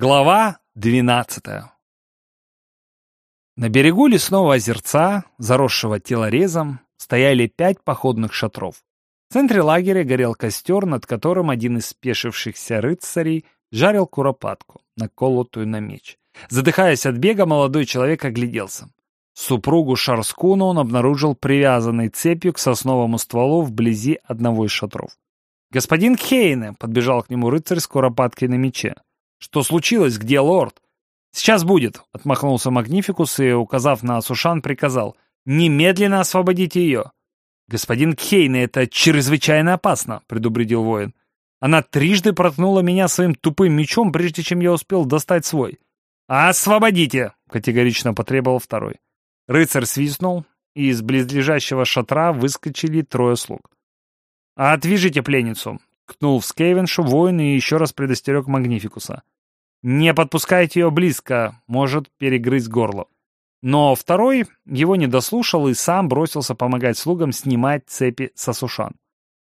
Глава двенадцатая На берегу лесного озерца, заросшего телорезом, стояли пять походных шатров. В центре лагеря горел костер, над которым один из спешившихся рыцарей жарил куропатку, наколотую на меч. Задыхаясь от бега, молодой человек огляделся. Супругу Шарскуна он обнаружил привязанной цепью к сосновому стволу вблизи одного из шатров. «Господин Хейне!» — подбежал к нему рыцарь с куропаткой на мече. «Что случилось? Где лорд?» «Сейчас будет», — отмахнулся Магнификус и, указав на Сушан, приказал. «Немедленно освободите ее». «Господин Кейна, это чрезвычайно опасно», — предупредил воин. «Она трижды проткнула меня своим тупым мечом, прежде чем я успел достать свой». «Освободите!» — категорично потребовал второй. Рыцарь свистнул, и из близлежащего шатра выскочили трое слуг. «Отвяжите пленницу!» Кнул в Скейвеншу воин и еще раз предостерег Магнификуса. «Не подпускайте ее близко, может перегрызть горло». Но второй его не дослушал и сам бросился помогать слугам снимать цепи со сушан.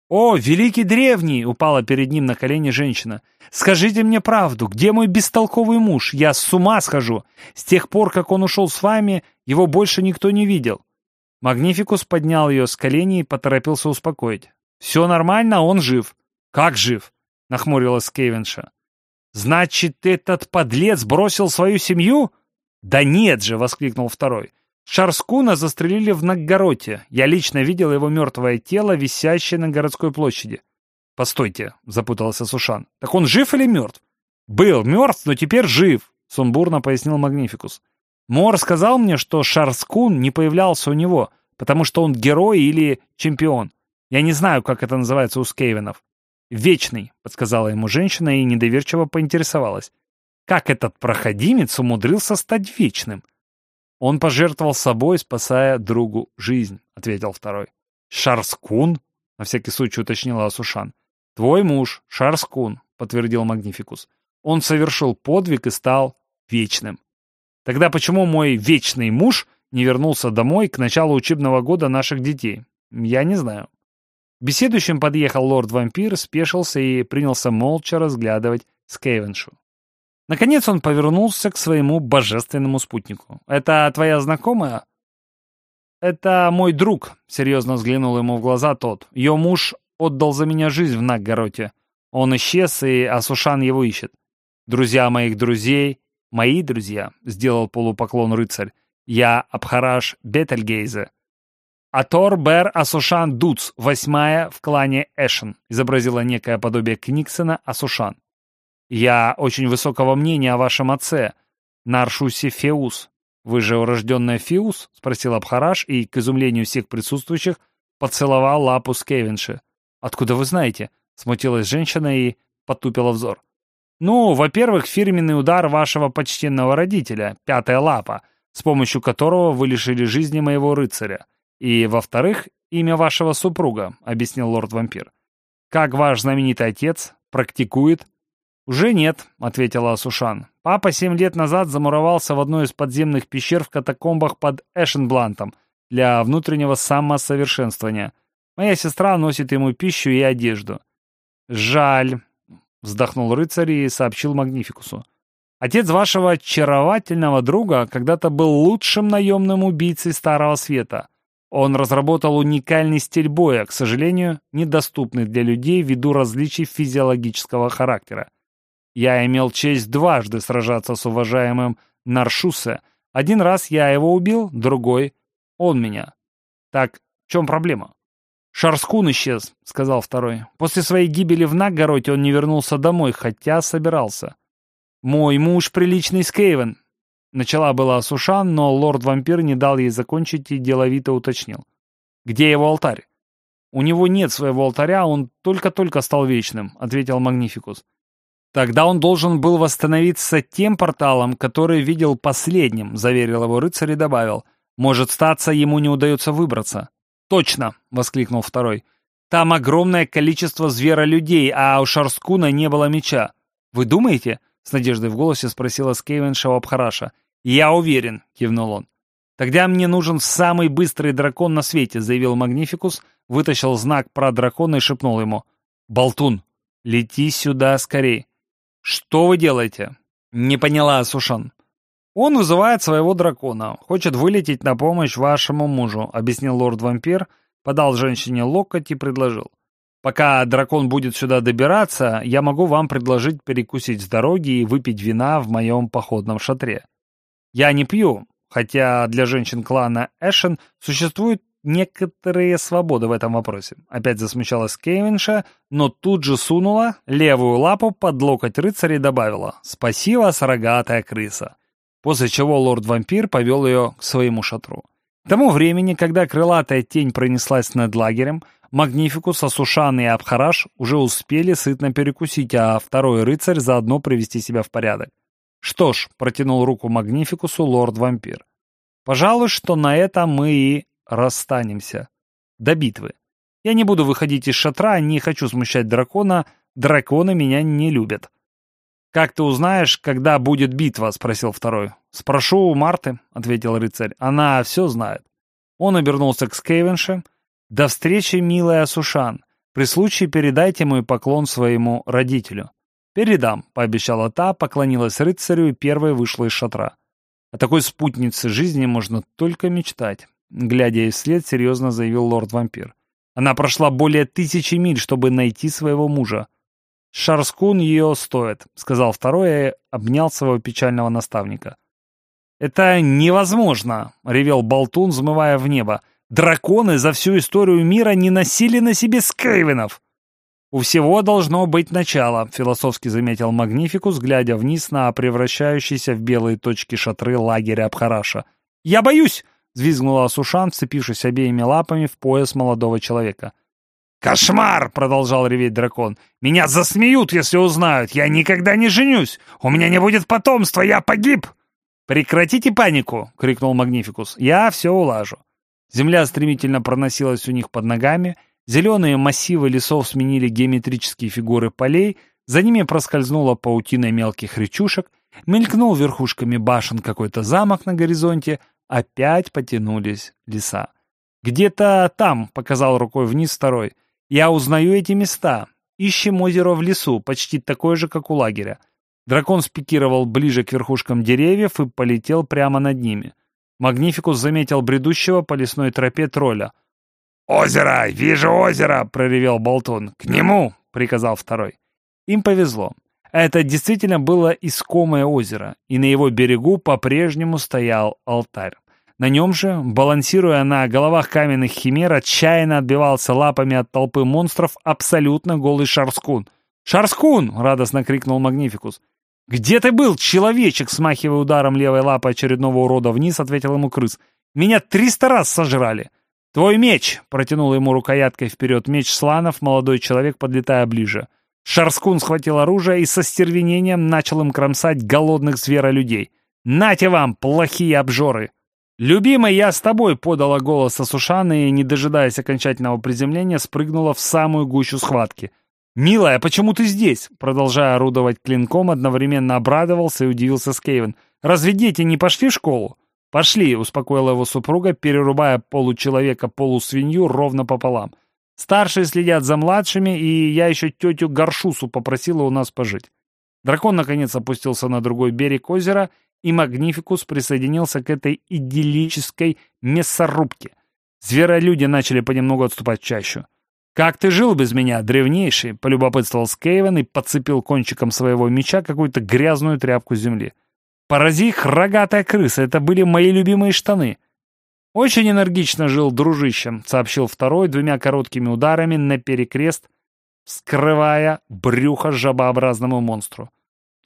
«О, великий древний!» — упала перед ним на колени женщина. «Скажите мне правду, где мой бестолковый муж? Я с ума схожу! С тех пор, как он ушел с вами, его больше никто не видел». Магнификус поднял ее с коленей и поторопился успокоить. «Все нормально, он жив. «Как жив?» — нахмурилась Кевинша. «Значит, этот подлец бросил свою семью?» «Да нет же!» — воскликнул второй. Шарскуна застрелили в Наггороте. Я лично видел его мертвое тело, висящее на городской площади. «Постойте», — запутался Сушан. «Так он жив или мертв?» «Был мертв, но теперь жив», — сумбурно пояснил Магнификус. «Мор сказал мне, что Шарскун не появлялся у него, потому что он герой или чемпион. Я не знаю, как это называется у скейвенов. «Вечный», — подсказала ему женщина и недоверчиво поинтересовалась. «Как этот проходимец умудрился стать вечным?» «Он пожертвовал собой, спасая другу жизнь», — ответил второй. «Шарскун?» — на всякий случай уточнила Асушан. «Твой муж, Шарскун», — подтвердил Магнификус. «Он совершил подвиг и стал вечным». «Тогда почему мой вечный муж не вернулся домой к началу учебного года наших детей? Я не знаю». Беседующим подъехал лорд-вампир, спешился и принялся молча разглядывать Скейвеншу. Наконец он повернулся к своему божественному спутнику. «Это твоя знакомая?» «Это мой друг», — серьезно взглянул ему в глаза тот. «Ее муж отдал за меня жизнь в Наггороте. Он исчез, и Асушан его ищет. Друзья моих друзей, мои друзья», — сделал полупоклон рыцарь. «Я Абхараш Бетельгейзе, Атор Бер Асушан Дуц, восьмая в клане Эшен, изобразила некое подобие Книксона Асушан. Я очень высокого мнения о вашем отце, Наршусе Феус. Вы же урожденная Феус? Спросил Абхараш и, к изумлению всех присутствующих, поцеловал лапу Скевинши. Откуда вы знаете? Смутилась женщина и потупила взор. Ну, во-первых, фирменный удар вашего почтенного родителя, пятая лапа, с помощью которого вы лишили жизни моего рыцаря. И, во-вторых, имя вашего супруга, объяснил лорд-вампир. Как ваш знаменитый отец практикует? Уже нет, ответила Асушан. Папа семь лет назад замуровался в одной из подземных пещер в катакомбах под Эшенблантом для внутреннего самосовершенствования. Моя сестра носит ему пищу и одежду. Жаль, вздохнул рыцарь и сообщил Магнификусу. Отец вашего очаровательного друга когда-то был лучшим наемным убийцей Старого Света. Он разработал уникальный стиль боя, к сожалению, недоступный для людей ввиду различий физиологического характера. Я имел честь дважды сражаться с уважаемым Наршусе. Один раз я его убил, другой — он меня. Так, в чем проблема? «Шарскун исчез», — сказал второй. «После своей гибели в Наггороте он не вернулся домой, хотя собирался. Мой муж приличный Скейвен, Начала была Сушан, но лорд-вампир не дал ей закончить и деловито уточнил. «Где его алтарь?» «У него нет своего алтаря, он только-только стал вечным», — ответил Магнификус. «Тогда он должен был восстановиться тем порталом, который видел последним», — заверил его рыцарь и добавил. «Может, статься, ему не удается выбраться». «Точно!» — воскликнул второй. «Там огромное количество зверолюдей, а у Шарскуна не было меча. Вы думаете, с надеждой в голосе спросила Скейвенша у Абхараша. «Я уверен», — кивнул он. «Тогда мне нужен самый быстрый дракон на свете», — заявил Магнификус, вытащил знак про дракона и шепнул ему. «Болтун, лети сюда скорей». «Что вы делаете?» Не поняла Сушан. Он вызывает своего дракона, хочет вылететь на помощь вашему мужу, объяснил лорд-вампир, подал женщине локоть и предложил. Пока дракон будет сюда добираться, я могу вам предложить перекусить с дороги и выпить вина в моем походном шатре. Я не пью, хотя для женщин клана Эшен существует некоторые свободы в этом вопросе. Опять засмущалась Кейвинша, но тут же сунула левую лапу под локоть рыцаря и добавила «Спасибо, рогатая крыса», после чего лорд-вампир повел ее к своему шатру. К тому времени, когда крылатая тень пронеслась над лагерем, Магнификус, Асушан и Абхараш уже успели сытно перекусить, а второй рыцарь заодно привести себя в порядок. Что ж, протянул руку Магнификусу лорд-вампир. Пожалуй, что на этом мы и расстанемся. До битвы. Я не буду выходить из шатра, не хочу смущать дракона, драконы меня не любят. «Как ты узнаешь, когда будет битва?» — спросил второй. «Спрошу у Марты», — ответил рыцарь. «Она все знает». Он обернулся к Скейвенше. «До встречи, милая Сушан. При случае передайте мой поклон своему родителю». «Передам», — пообещала та, поклонилась рыцарю и первой вышла из шатра. О такой спутнице жизни можно только мечтать. Глядя ей вслед, серьезно заявил лорд-вампир. Она прошла более тысячи миль, чтобы найти своего мужа. «Шарскун ее стоит», — сказал второй и обнял своего печального наставника. «Это невозможно!» — ревел Болтун, взмывая в небо. «Драконы за всю историю мира не носили на себе скейвенов!» «У всего должно быть начало», — философски заметил Магнификус, глядя вниз на превращающиеся в белые точки шатры лагеря Абхараша. «Я боюсь!» — взвизгнула Сушан, вцепившись обеими лапами в пояс молодого человека. «Кошмар!» — продолжал реветь дракон. «Меня засмеют, если узнают. Я никогда не женюсь. У меня не будет потомства. Я погиб!» «Прекратите панику!» — крикнул Магнификус. «Я все улажу». Земля стремительно проносилась у них под ногами. Зеленые массивы лесов сменили геометрические фигуры полей. За ними проскользнула паутина мелких речушек. Мелькнул верхушками башен какой-то замок на горизонте. Опять потянулись леса. «Где-то там», — показал рукой вниз второй. «Я узнаю эти места. Ищем озеро в лесу, почти такое же, как у лагеря. Дракон спикировал ближе к верхушкам деревьев и полетел прямо над ними. Магнификус заметил бредущего по лесной тропе тролля. «Озеро! Вижу озеро!» — проревел Болтун. «К нему!» — приказал второй. Им повезло. Это действительно было искомое озеро, и на его берегу по-прежнему стоял алтарь. На нем же, балансируя на головах каменных химер, отчаянно отбивался лапами от толпы монстров абсолютно голый Шарскун. «Шарскун!» — радостно крикнул Магнификус. «Где ты был, человечек?» — смахивая ударом левой лапы очередного урода вниз, ответил ему крыс. «Меня триста раз сожрали!» «Твой меч!» — протянул ему рукояткой вперед меч Сланов, молодой человек, подлетая ближе. Шарскун схватил оружие и со стервенением начал им кромсать голодных зверолюдей. «Нате вам, плохие обжоры!» «Любимый, я с тобой!» — подала голос Сушана и, не дожидаясь окончательного приземления, спрыгнула в самую гущу схватки. «Милая, почему ты здесь?» Продолжая орудовать клинком, одновременно обрадовался и удивился Скейвен. «Разве дети не пошли в школу?» «Пошли», — успокоила его супруга, перерубая получеловека-полусвинью ровно пополам. «Старшие следят за младшими, и я еще тетю Горшусу попросила у нас пожить». Дракон, наконец, опустился на другой берег озера, и Магнификус присоединился к этой идиллической мясорубке. Зверолюди начали понемногу отступать чаще. «Как ты жил без меня, древнейший?» — полюбопытствовал Скейвен и подцепил кончиком своего меча какую-то грязную тряпку земли. «Порази их, рогатая крыса, это были мои любимые штаны!» «Очень энергично жил дружищем», — сообщил второй двумя короткими ударами на перекрест, скрывая брюхо жабообразному монстру.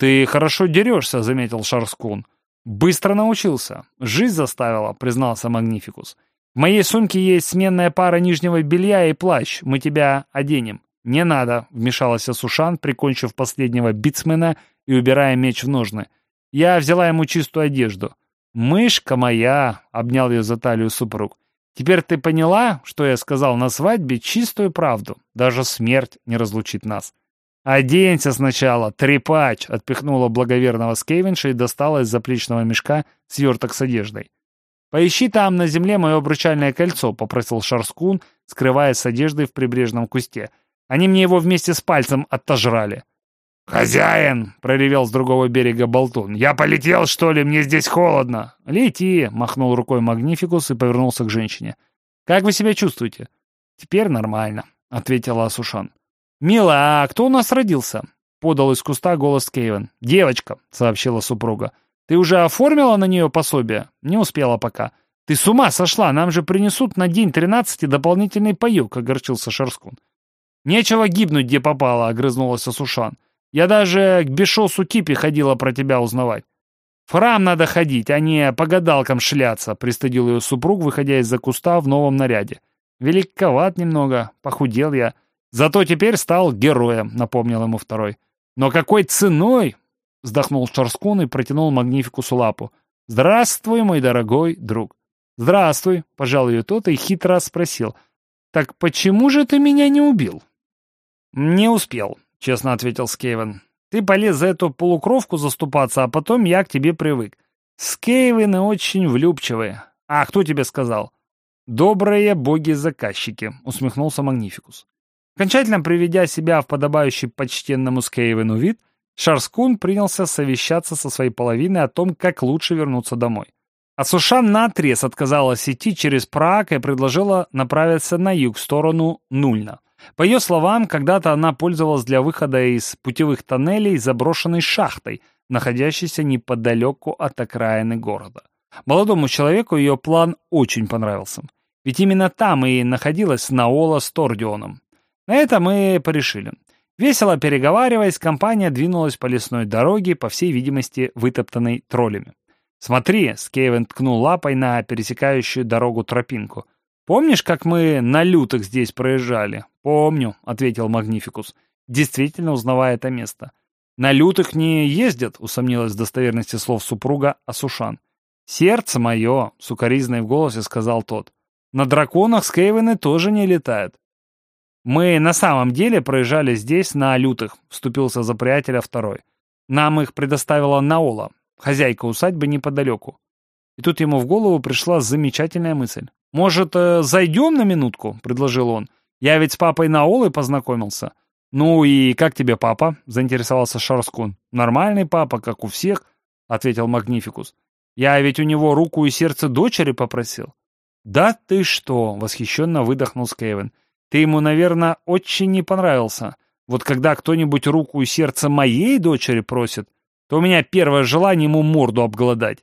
«Ты хорошо дерешься», — заметил Шарскун. «Быстро научился. Жизнь заставила», — признался Магнификус. В моей сумке есть сменная пара нижнего белья и плащ. Мы тебя оденем». «Не надо», — вмешался Сушан, прикончив последнего битсмена и убирая меч в ножны. «Я взяла ему чистую одежду». «Мышка моя!» — обнял ее за талию супруг. «Теперь ты поняла, что я сказал на свадьбе чистую правду? Даже смерть не разлучит нас». «Оденься сначала, трепач!» — отпихнула благоверного Скейвенша и достала из заплечного мешка сверток с одеждой. «Поищи там на земле мое обручальное кольцо», — попросил Шарскун, скрываясь с одеждой в прибрежном кусте. «Они мне его вместе с пальцем отожрали». «Хозяин!» — проревел с другого берега болтун. «Я полетел, что ли? Мне здесь холодно!» «Лети!» — махнул рукой Магнификус и повернулся к женщине. «Как вы себя чувствуете?» «Теперь нормально», — ответила Асушан. «Мила, а кто у нас родился?» — подал из куста голос Кейвен. «Девочка», — сообщила супруга. «Ты уже оформила на нее пособие?» «Не успела пока». «Ты с ума сошла! Нам же принесут на день тринадцати дополнительный паёк», — огорчился Шарскун. «Нечего гибнуть, где попало», — огрызнулась Асушан. «Я даже к Бешосу Кипи ходила про тебя узнавать». «В храм надо ходить, а не по гадалкам шляться», — пристыдил ее супруг, выходя из-за куста в новом наряде. «Великоват немного, похудел я. Зато теперь стал героем», — напомнил ему второй. «Но какой ценой?» — вздохнул Шарскун и протянул Магнификусу лапу. «Здравствуй, мой дорогой друг». «Здравствуй», — пожал ее тот и хитро спросил. «Так почему же ты меня не убил?» «Не успел», — честно ответил Скейвен. «Ты полез за эту полукровку заступаться, а потом я к тебе привык. Скейвены очень влюбчивые. А кто тебе сказал?» «Добрые боги-заказчики», — усмехнулся Магнификус. Окончательно приведя себя в подобающий почтенному Скейвену вид, Шарскун принялся совещаться со своей половиной о том, как лучше вернуться домой. А Сушан наотрез отказалась идти через Праг и предложила направиться на юг, в сторону Нульна. По ее словам, когда-то она пользовалась для выхода из путевых тоннелей заброшенной шахтой, находящейся неподалеку от окраины города. Молодому человеку ее план очень понравился. Ведь именно там и находилась Наола с Тордионом. На это мы порешили. Весело переговариваясь, компания двинулась по лесной дороге, по всей видимости, вытоптанной троллями. «Смотри!» — Скейвен ткнул лапой на пересекающую дорогу тропинку. «Помнишь, как мы на лютых здесь проезжали?» «Помню», — ответил Магнификус, действительно узнавая это место. «На лютых не ездят», — усомнилась в достоверности слов супруга Асушан. «Сердце мое», — сукоризной в голосе сказал тот. «На драконах Скейвены тоже не летают». «Мы на самом деле проезжали здесь на лютых», — вступился за приятеля второй. «Нам их предоставила Наола, хозяйка усадьбы неподалеку. И тут ему в голову пришла замечательная мысль. «Может, э, зайдем на минутку?» — предложил он. «Я ведь с папой Наолой познакомился». «Ну и как тебе папа?» — заинтересовался Шарскун. «Нормальный папа, как у всех», — ответил Магнификус. «Я ведь у него руку и сердце дочери попросил». «Да ты что!» — восхищенно выдохнул Скейвен. «Ты ему, наверное, очень не понравился. Вот когда кто-нибудь руку и сердце моей дочери просит, то у меня первое желание ему морду обглодать.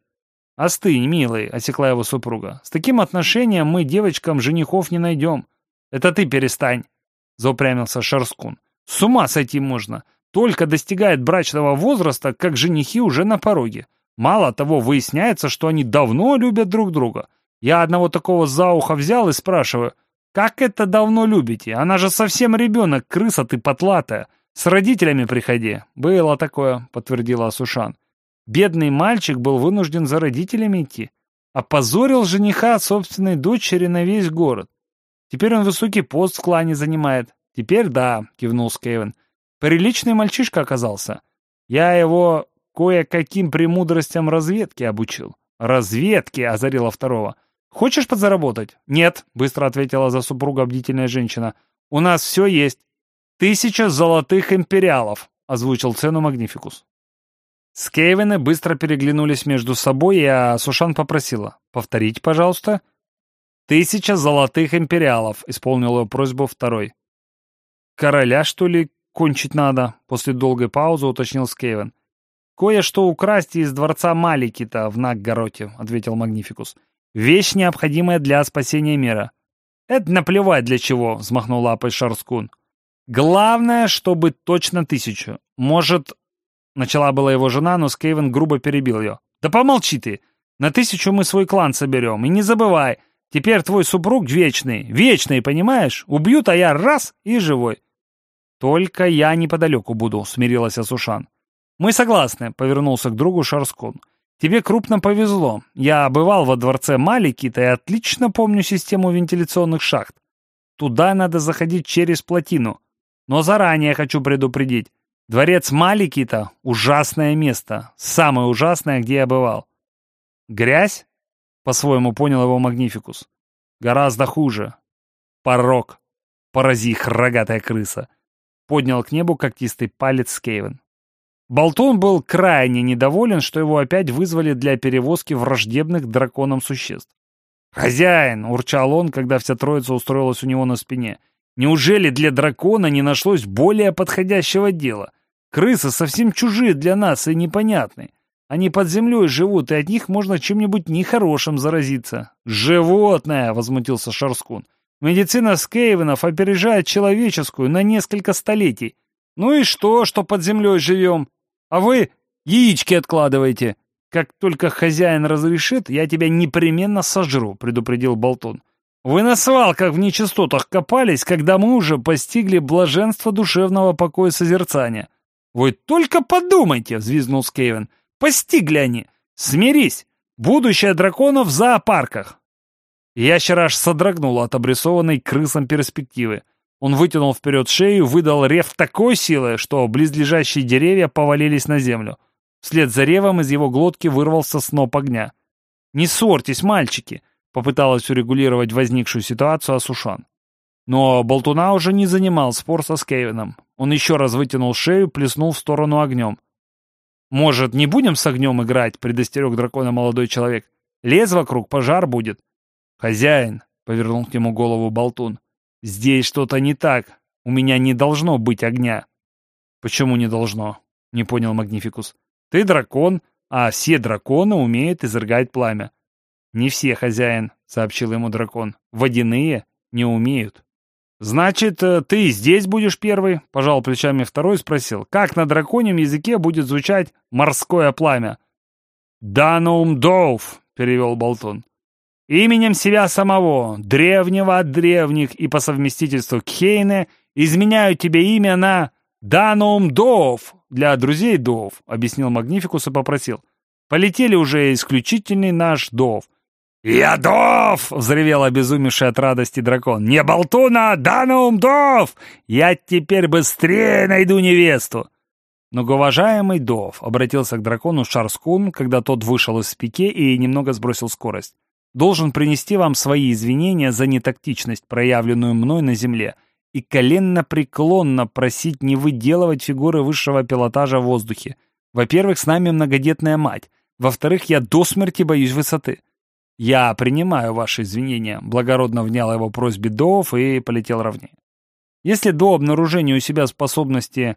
«Остынь, милый», — осекла его супруга. «С таким отношением мы девочкам женихов не найдем». «Это ты перестань», — заупрямился Шарскун. «С ума сойти можно. Только достигает брачного возраста, как женихи уже на пороге. Мало того, выясняется, что они давно любят друг друга. Я одного такого за ухо взял и спрашиваю, «Как это давно любите? Она же совсем ребенок, крыса ты потлатая. «С родителями приходи». «Было такое», — подтвердила Асушан. «Бедный мальчик был вынужден за родителями идти. Опозорил жениха собственной дочери на весь город. Теперь он высокий пост в клане занимает. Теперь да», — кивнул Скейвен. «Приличный мальчишка оказался. Я его кое-каким премудростям разведки обучил». «Разведки!» — озарила второго. «Хочешь подзаработать?» «Нет», — быстро ответила за супруга бдительная женщина. «У нас все есть. «Тысяча золотых империалов», — озвучил цену Магнификус. Скейвены быстро переглянулись между собой, и Сушан попросила. «Повторите, пожалуйста». «Тысяча золотых империалов», — исполнил ее просьбу второй. «Короля, что ли, кончить надо?» — после долгой паузы уточнил Скейвен. «Кое-что украсть из дворца Маликита в Наггороте», — ответил Магнификус. «Вещь, необходимая для спасения мира». «Это наплевать для чего», — взмахнул лапой Шарскун. Главное, чтобы точно тысячу. Может, начала была его жена, но Скейвен грубо перебил ее. Да помолчи ты. На тысячу мы свой клан соберем. И не забывай, теперь твой супруг вечный. Вечный, понимаешь? Убьют, а я раз и живой. Только я неподалеку буду, смирилась Асушан. Мы согласны, повернулся к другу Шарскун. Тебе крупно повезло. Я бывал во дворце Маликита и отлично помню систему вентиляционных шахт. Туда надо заходить через плотину. Но заранее хочу предупредить. Дворец Маликита — ужасное место. Самое ужасное, где я бывал. Грязь? По-своему понял его Магнификус. Гораздо хуже. Порог. Порази их, рогатая крыса. Поднял к небу когтистый палец Скейвен. Болтун был крайне недоволен, что его опять вызвали для перевозки враждебных драконам существ. «Хозяин!» — урчал он, когда вся троица устроилась у него на спине. «Неужели для дракона не нашлось более подходящего дела? Крысы совсем чужие для нас и непонятны. Они под землей живут, и от них можно чем-нибудь нехорошим заразиться». «Животное!» — возмутился Шарскун. «Медицина Скейвенов опережает человеческую на несколько столетий. Ну и что, что под землей живем? А вы яички откладываете. Как только хозяин разрешит, я тебя непременно сожру», — предупредил Болтун. «Вы на свалках в нечистотах копались, когда мы уже постигли блаженство душевного покоя созерцания». «Вы только подумайте!» — взвизгнул Скейвен. «Постигли они! Смирись! Будущее драконов в зоопарках!» Ящер аж содрогнул от обрисованной крысом перспективы. Он вытянул вперед шею, выдал рев такой силы, что близлежащие деревья повалились на землю. Вслед за ревом из его глотки вырвался сноп огня. «Не ссорьтесь, мальчики!» — попыталась урегулировать возникшую ситуацию Асушан. Но Болтуна уже не занимал спор со Скевином. Он еще раз вытянул шею, плеснул в сторону огнем. «Может, не будем с огнем играть?» — предостерег дракона молодой человек. «Лес вокруг, пожар будет». «Хозяин!» — повернул к нему голову Болтун. «Здесь что-то не так. У меня не должно быть огня». «Почему не должно?» — не понял Магнификус. «Ты дракон, а все драконы умеют изрыгать пламя». «Не все, хозяин», — сообщил ему дракон. «Водяные не умеют». «Значит, э, ты здесь будешь первый?» — пожал плечами второй и спросил. «Как на драконьем языке будет звучать морское пламя?» «Данум Доуф», — перевел Болтон. Именем себя самого, древнего от древних и по совместительству Кхейне, изменяю тебе имя на Данум Дов для друзей Дов, объяснил Магнификус и попросил. Полетели уже исключительный наш Дов. «Я Дов!» — взревел обезумевший от радости дракон. «Не болтуна, Данум Дов! Я теперь быстрее найду невесту!» Многоуважаемый Дов обратился к дракону Шарскун, когда тот вышел из пике и немного сбросил скорость должен принести вам свои извинения за нетактичность, проявленную мной на земле, и коленно-преклонно просить не выделывать фигуры высшего пилотажа в воздухе. Во-первых, с нами многодетная мать. Во-вторых, я до смерти боюсь высоты. Я принимаю ваши извинения, благородно внял его просьбе Доов и полетел ровнее. Если до обнаружения у себя способности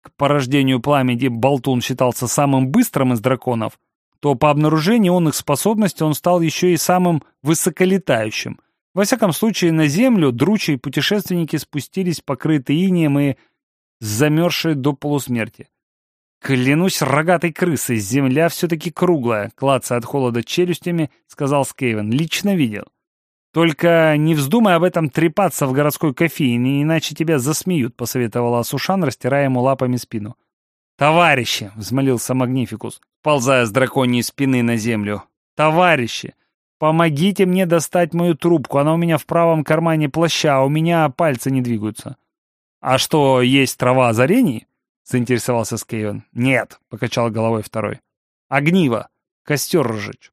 к порождению пламени Болтун считался самым быстрым из драконов, то по обнаружению он их способности он стал еще и самым высоколетающим. Во всяком случае, на Землю дручие путешественники спустились покрытые инеем и замерзшие до полусмерти. «Клянусь рогатой крысой, земля все-таки круглая», — клацая от холода челюстями, сказал Скейвен. «Лично видел. Только не вздумай об этом трепаться в городской кофейне, иначе тебя засмеют», — посоветовала Сушан, растирая ему лапами спину. «Товарищи!» — взмолился Магнификус ползая с драконьей спины на землю. «Товарищи, помогите мне достать мою трубку, она у меня в правом кармане плаща, а у меня пальцы не двигаются». «А что, есть трава озарений?» — заинтересовался Скейвен. «Нет», — покачал головой второй. «Огниво. Костер разжечь».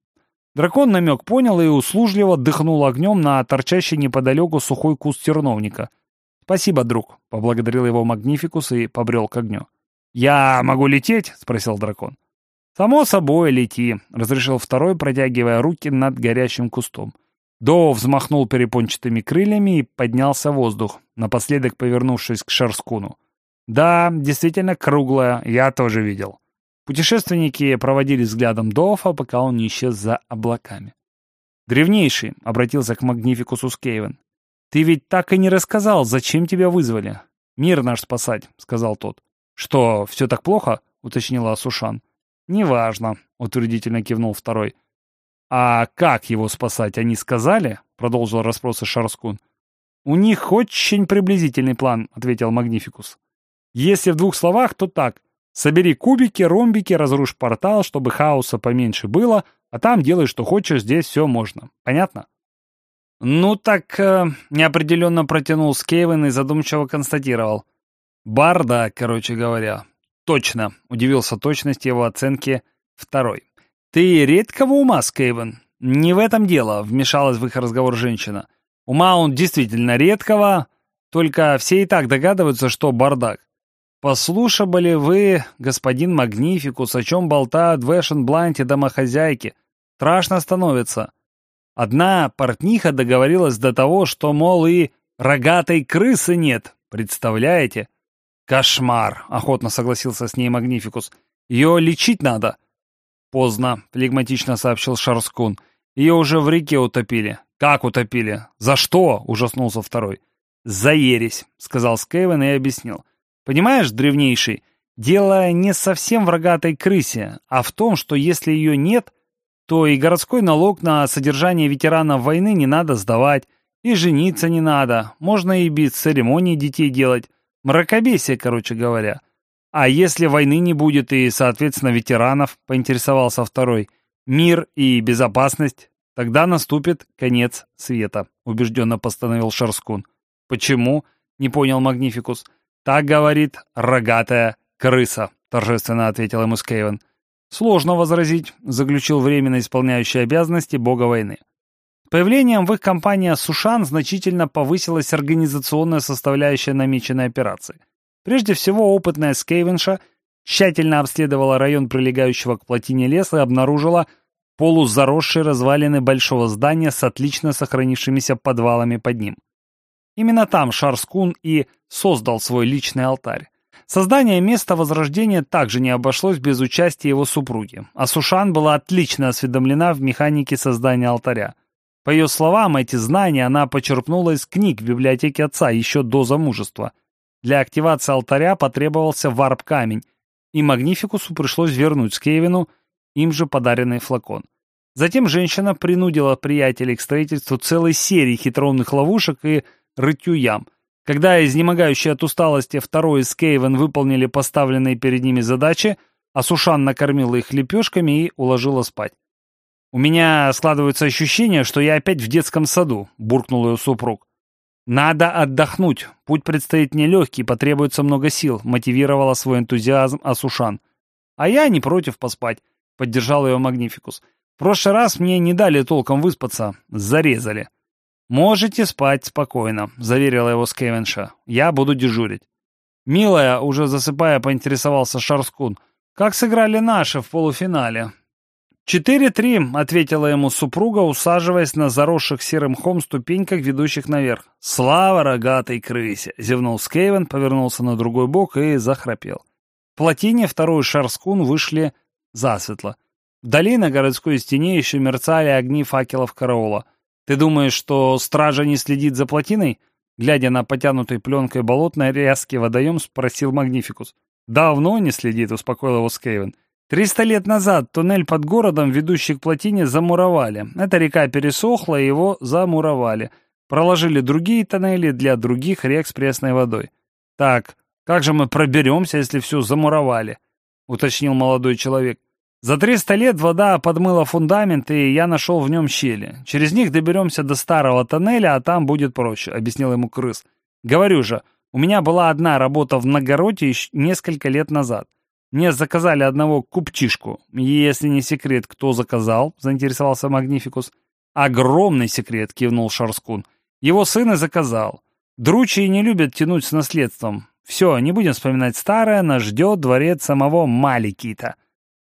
Дракон намек понял и услужливо дыхнул огнем на торчащий неподалеку сухой куст терновника. «Спасибо, друг», — поблагодарил его Магнификус и побрел к огню. «Я могу лететь?» — спросил дракон. «Само собой, лети», — разрешил второй, протягивая руки над горящим кустом. Доу взмахнул перепончатыми крыльями и поднялся в воздух, напоследок повернувшись к Шарскуну. «Да, действительно круглая, я тоже видел». Путешественники проводили взглядом Доуфа, пока он не исчез за облаками. «Древнейший», — обратился к Магнификусу Скейвен, — «ты ведь так и не рассказал, зачем тебя вызвали?» «Мир наш спасать», — сказал тот. «Что, все так плохо?» — уточнила Сушан. «Неважно», — утвердительно кивнул второй. «А как его спасать, они сказали?» — продолжил расспросы Шарскун. «У них очень приблизительный план», — ответил Магнификус. «Если в двух словах, то так. Собери кубики, ромбики, разрушь портал, чтобы хаоса поменьше было, а там делай, что хочешь, здесь все можно. Понятно?» «Ну так...» э, — неопределенно протянул Скейвен и задумчиво констатировал. «Барда, короче говоря. «Точно», — удивился точность его оценки второй. «Ты редкого ума, Скейвен?» «Не в этом дело», — вмешалась в их разговор женщина. «Ума он действительно редкого, только все и так догадываются, что бардак. послушали вы, господин Магнификус, о чем болтают в Эшенбланте домохозяйки. Страшно становится. Одна портниха договорилась до того, что, мол, и рогатой крысы нет, представляете? Кошмар, охотно согласился с ней Магнификус. Ее лечить надо. Поздно, флегматично сообщил Шарскун. Ее уже в реке утопили. Как утопили? За что? Ужаснулся второй. За ересь, сказал Скейвен и объяснил. Понимаешь, древнейший, дело не совсем в рогатой крысе, а в том, что если ее нет, то и городской налог на содержание ветеранов войны не надо сдавать, и жениться не надо, можно и без церемоний детей делать. Мракобесие, короче говоря. А если войны не будет и, соответственно, ветеранов, поинтересовался второй, мир и безопасность, тогда наступит конец света, убежденно постановил Шарскун. Почему? Не понял Магнификус. Так говорит рогатая крыса, торжественно ответил ему Скейвен. Сложно возразить, заключил временно исполняющий обязанности бога войны. Появлением в их компании «Сушан» значительно повысилась организационная составляющая намеченной операции. Прежде всего, опытная Скейвенша тщательно обследовала район прилегающего к плотине леса и обнаружила полузаросшие развалины большого здания с отлично сохранившимися подвалами под ним. Именно там Шарскун и создал свой личный алтарь. Создание места Возрождения также не обошлось без участия его супруги, а Сушан была отлично осведомлена в механике создания алтаря. По ее словам, эти знания она почерпнула из книг в библиотеке отца еще до замужества. Для активации алтаря потребовался варп-камень, и Магнификусу пришлось вернуть Скевину им же подаренный флакон. Затем женщина принудила приятелей к строительству целой серии хитроумных ловушек и рытью ям – когда изнемогающие от усталости второй из Кейвен выполнили поставленные перед ними задачи, а Сушан накормила их лепешками и уложила спать. «У меня складывается ощущение, что я опять в детском саду», — буркнул ее супруг. «Надо отдохнуть. Путь предстоит нелегкий, потребуется много сил», — мотивировала свой энтузиазм Асушан. «А я не против поспать», — поддержал ее Магнификус. «В прошлый раз мне не дали толком выспаться. Зарезали». «Можете спать спокойно», — заверила его Скевенша. «Я буду дежурить». «Милая», — уже засыпая, поинтересовался Шарскун. «Как сыграли наши в полуфинале?» «Четыре-три», — ответила ему супруга, усаживаясь на заросших серым хом ступеньках, ведущих наверх. «Слава рогатой крысе!» — зевнул Скейвен, повернулся на другой бок и захрапел. В плотине второй Шарскун вышли засветло. Вдали на городской стене еще мерцали огни факелов караула — ты думаешь, что стража не следит за плотиной? Глядя на потянутой пленкой болотной рязкий водоем, спросил Магнификус. «Давно не следит», — успокоил его Скейвен. «Триста лет назад туннель под городом, ведущий к плотине, замуровали. Эта река пересохла, и его замуровали. Проложили другие тоннели для других рек с пресной водой. Так, как же мы проберемся, если все замуровали?» — уточнил молодой человек. За 300 лет вода подмыла фундамент, и я нашел в нем щели. Через них доберемся до старого тоннеля, а там будет проще», — объяснил ему крыс. «Говорю же, у меня была одна работа в Нагороде несколько лет назад. Мне заказали одного купчишку. Если не секрет, кто заказал?» — заинтересовался Магнификус. «Огромный секрет», — кивнул Шарскун. «Его сын и заказал. Дручи не любят тянуть с наследством. Все, не будем вспоминать старое, нас ждет дворец самого Маликита».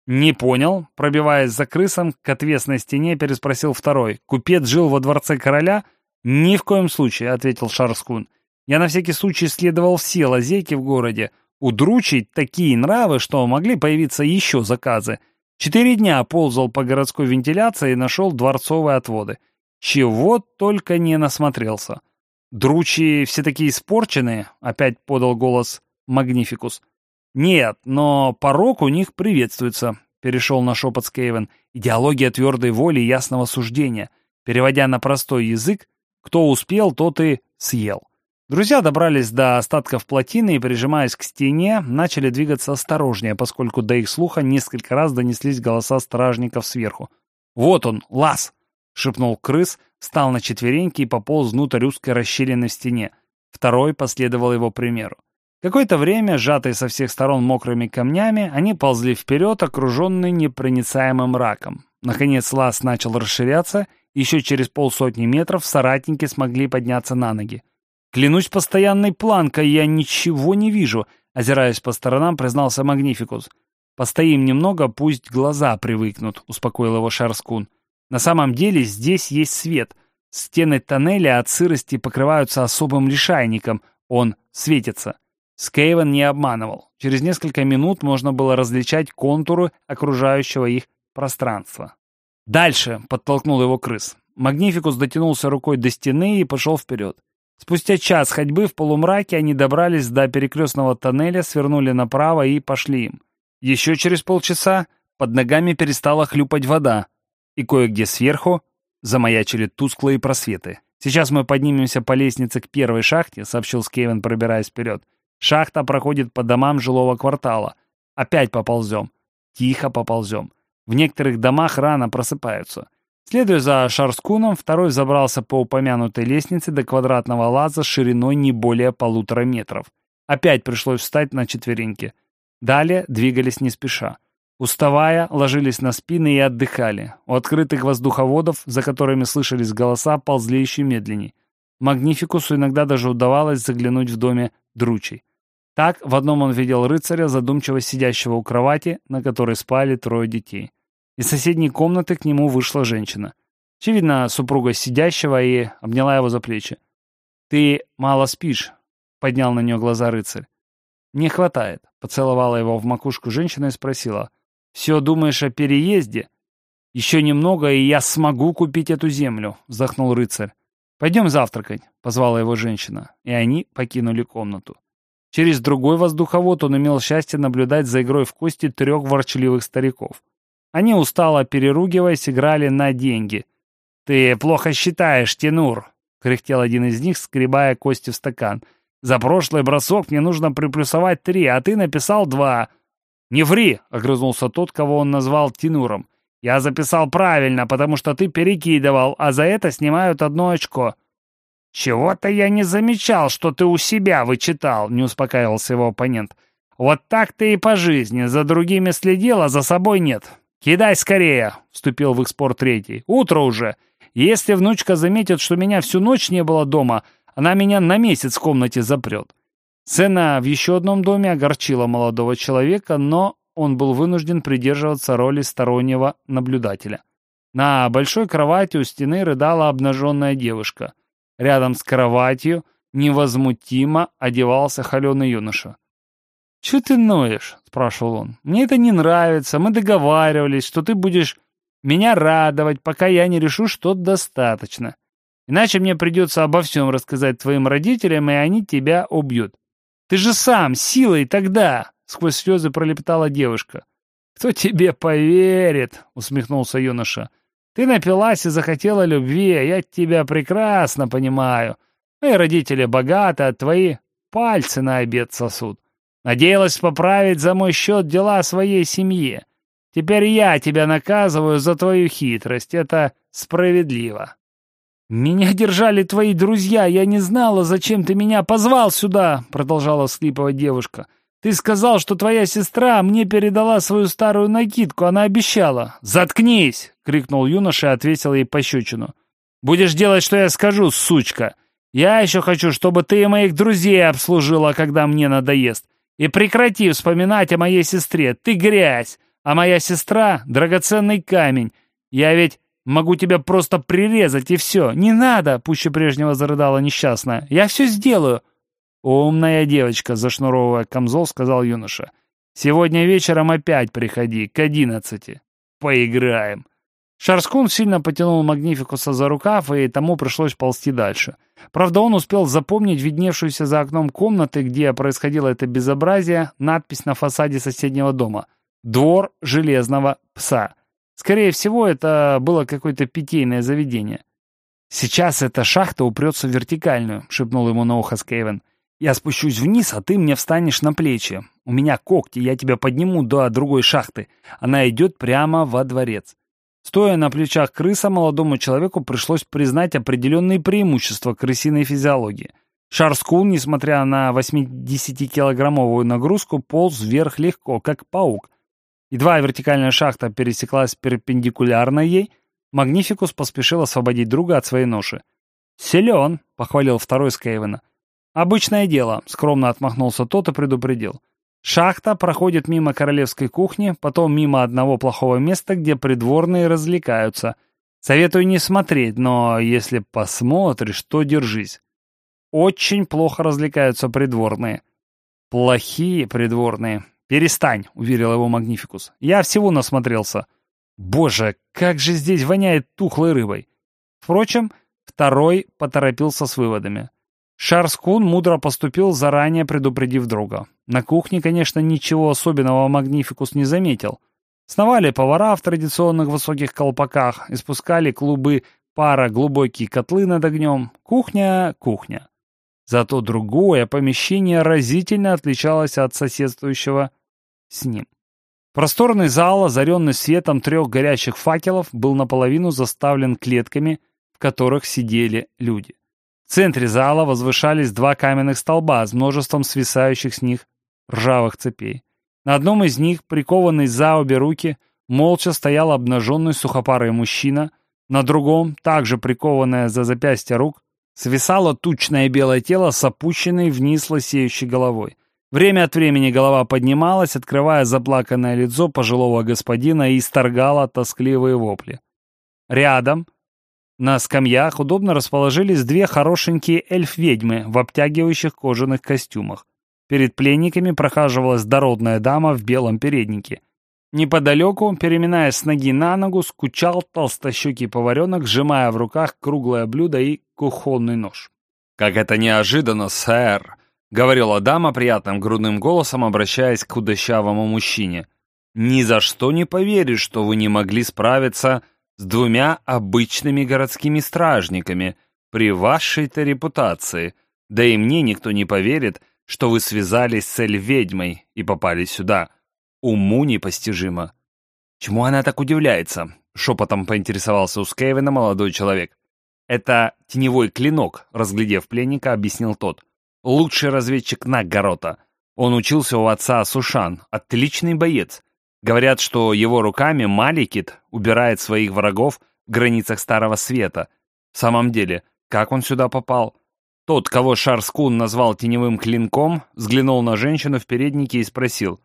«Не понял», — пробиваясь за крысом, к отвесной стене переспросил второй. «Купец жил во дворце короля?» «Ни в коем случае», — ответил Шарскун. «Я на всякий случай исследовал все лазейки в городе. У Дручей такие нравы, что могли появиться еще заказы. Четыре дня ползал по городской вентиляции и нашел дворцовые отводы. Чего только не насмотрелся. Дручи все такие испорченные», — опять подал голос Магнификус. «Нет, но порог у них приветствуется», — перешел на шепот Скейвен. «Идеология твердой воли и ясного суждения. Переводя на простой язык, кто успел, тот и съел». Друзья добрались до остатков плотины и, прижимаясь к стене, начали двигаться осторожнее, поскольку до их слуха несколько раз донеслись голоса стражников сверху. «Вот он, лаз!» — шепнул крыс, встал на четвереньки и пополз внутрь узкой расщелины в стене. Второй последовал его примеру. Какое-то время, сжатые со всех сторон мокрыми камнями, они ползли вперед, окруженные непроницаемым мраком. Наконец лаз начал расширяться, еще через полсотни метров соратники смогли подняться на ноги. «Клянусь постоянной планкой, я ничего не вижу. Озираясь по сторонам, признался Магнификус. «Постоим немного, пусть глаза привыкнут», — успокоил его Шарскун. «На самом деле здесь есть свет. Стены тоннеля от сырости покрываются особым лишайником. Он светится». Скейвен не обманывал. Через несколько минут можно было различать контуры окружающего их пространства. «Дальше!» — подтолкнул его крыс. Магнификус дотянулся рукой до стены и пошел вперед. Спустя час ходьбы в полумраке они добрались до перекрестного тоннеля, свернули направо и пошли им. Еще через полчаса под ногами перестала хлюпать вода, и кое-где сверху замаячили тусклые просветы. «Сейчас мы поднимемся по лестнице к первой шахте», — сообщил Скевен, пробираясь вперед. «Шахта проходит по домам жилого квартала. Опять поползем. Тихо поползем. В некоторых домах рано просыпаются. Следуя за Шарскуном, второй забрался по упомянутой лестнице до квадратного лаза шириной не более полутора метров. Опять пришлось встать на четвереньки. Далее двигались не спеша. Уставая, ложились на спины и отдыхали. У открытых воздуховодов, за которыми слышались голоса, ползли еще медленней. Магнификусу иногда даже удавалось заглянуть в доме дручей. Так, в одном он видел рыцаря, задумчиво сидящего у кровати, на которой спали трое детей. Из соседней комнаты к нему вышла женщина. Очевидно, супруга сидящего и обняла его за плечи. «Ты мало спишь», — поднял на нее глаза рыцарь. «Не хватает», — поцеловала его в макушку женщина и спросила. «Все думаешь о переезде?» «Еще немного, и я смогу купить эту землю», — вздохнул рыцарь. «Пойдем завтракать», — позвала его женщина, и они покинули комнату. Через другой воздуховод он имел счастье наблюдать за игрой в кости трех ворчливых стариков. Они, устало переругиваясь, играли на деньги. «Ты плохо считаешь, Тенур!» — кряхтел один из них, скребая кости в стакан. «За прошлый бросок мне нужно приплюсовать три, а ты написал два». «Не ври!» — огрызнулся тот, кого он назвал Тенуром. «Я записал правильно, потому что ты перекидывал, а за это снимают одно очко». «Чего-то я не замечал, что ты у себя вычитал», — не успокаивался его оппонент. «Вот так ты и по жизни. За другими следил, а за собой нет. «Кидай скорее!» — вступил в их спор третий. «Утро уже. Если внучка заметит, что меня всю ночь не было дома, она меня на месяц в комнате запрет». Сцена в еще одном доме огорчила молодого человека, но он был вынужден придерживаться роли стороннего наблюдателя. На большой кровати у стены рыдала обнаженная девушка. Рядом с кроватью невозмутимо одевался холеный юноша. «Чего ты ноешь?» — спрашивал он. «Мне это не нравится. Мы договаривались, что ты будешь меня радовать, пока я не решу, что достаточно. Иначе мне придется обо всем рассказать твоим родителям, и они тебя убьют. Ты же сам, силой тогда!» — сквозь слезы пролепетала девушка. «Кто тебе поверит?» — усмехнулся юноша. «Ты напилась и захотела любви, я тебя прекрасно понимаю. Мои родители богаты, а твои пальцы на обед сосут. Надеялась поправить за мой счет дела своей семье. Теперь я тебя наказываю за твою хитрость. Это справедливо. «Меня держали твои друзья. Я не знала, зачем ты меня позвал сюда», — продолжала всхлипывать девушка. «Ты сказал, что твоя сестра мне передала свою старую накидку. Она обещала». «Заткнись!» — крикнул юноша и ответил ей пощечину. «Будешь делать, что я скажу, сучка. Я еще хочу, чтобы ты моих друзей обслужила, когда мне надоест. И прекрати вспоминать о моей сестре. Ты грязь, а моя сестра — драгоценный камень. Я ведь могу тебя просто прирезать, и все. Не надо, пуще прежнего зарыдала несчастная. Я все сделаю. Умная девочка, зашнуровывая камзол, сказал юноша. Сегодня вечером опять приходи, к одиннадцати. Поиграем. Шарскун сильно потянул Магнификуса за рукав, и тому пришлось ползти дальше. Правда, он успел запомнить видневшуюся за окном комнаты, где происходило это безобразие, надпись на фасаде соседнего дома «Двор железного пса». Скорее всего, это было какое-то питейное заведение. «Сейчас эта шахта упрется в вертикальную», — шепнул ему на ухо Скейвен. «Я спущусь вниз, а ты мне встанешь на плечи. У меня когти, я тебя подниму до другой шахты. Она идет прямо во дворец». Стоя на плечах крыса, молодому человеку пришлось признать определенные преимущества крысиной физиологии. Шарскул, несмотря на 80-килограммовую нагрузку, полз вверх легко, как паук. Едва вертикальная шахта пересеклась перпендикулярно ей, Магнификус поспешил освободить друга от своей ноши. «Силен!» — похвалил второй Скейвена. «Обычное дело», — скромно отмахнулся тот и предупредил. «Шахта проходит мимо королевской кухни, потом мимо одного плохого места, где придворные развлекаются. Советую не смотреть, но если посмотришь, то держись. Очень плохо развлекаются придворные». «Плохие придворные. Перестань», — уверил его Магнификус. «Я всего насмотрелся. Боже, как же здесь воняет тухлой рыбой!» Впрочем, второй поторопился с выводами. Шарскун мудро поступил, заранее предупредив друга. На кухне, конечно, ничего особенного Магнификус не заметил. Сновали повара в традиционных высоких колпаках, испускали клубы пара глубокие котлы над огнем. Кухня — кухня. Зато другое помещение разительно отличалось от соседствующего с ним. Просторный зал, озаренный светом трех горящих факелов, был наполовину заставлен клетками, в которых сидели люди. В центре зала возвышались два каменных столба с множеством свисающих с них ржавых цепей. На одном из них, прикованный за обе руки, молча стоял обнаженный сухопарый мужчина, на другом, также прикованное за запястья рук, свисало тучное белое тело с опущенной вниз лысеющей головой. Время от времени голова поднималась, открывая заплаканное лицо пожилого господина и исторгала тоскливые вопли. Рядом, на скамьях удобно расположились две хорошенькие эльф-ведьмы в обтягивающих кожаных костюмах. Перед пленниками прохаживалась дородная дама в белом переднике. Неподалеку, переминаясь с ноги на ногу, скучал толстощекий поваренок, сжимая в руках круглое блюдо и кухонный нож. «Как это неожиданно, сэр!» — говорила дама приятным грудным голосом, обращаясь к худощавому мужчине. «Ни за что не поверишь, что вы не могли справиться с двумя обычными городскими стражниками при вашей-то репутации. Да и мне никто не поверит, что вы связались с эль-ведьмой и попали сюда. Уму непостижимо». «Чему она так удивляется?» — шепотом поинтересовался у Скейвена молодой человек. «Это теневой клинок», — разглядев пленника, объяснил тот. «Лучший разведчик Наггорота. Он учился у отца Сушан. Отличный боец. Говорят, что его руками Маликит убирает своих врагов в границах Старого Света. В самом деле, как он сюда попал? Тот, кого Шарскун назвал теневым клинком, взглянул на женщину в переднике и спросил.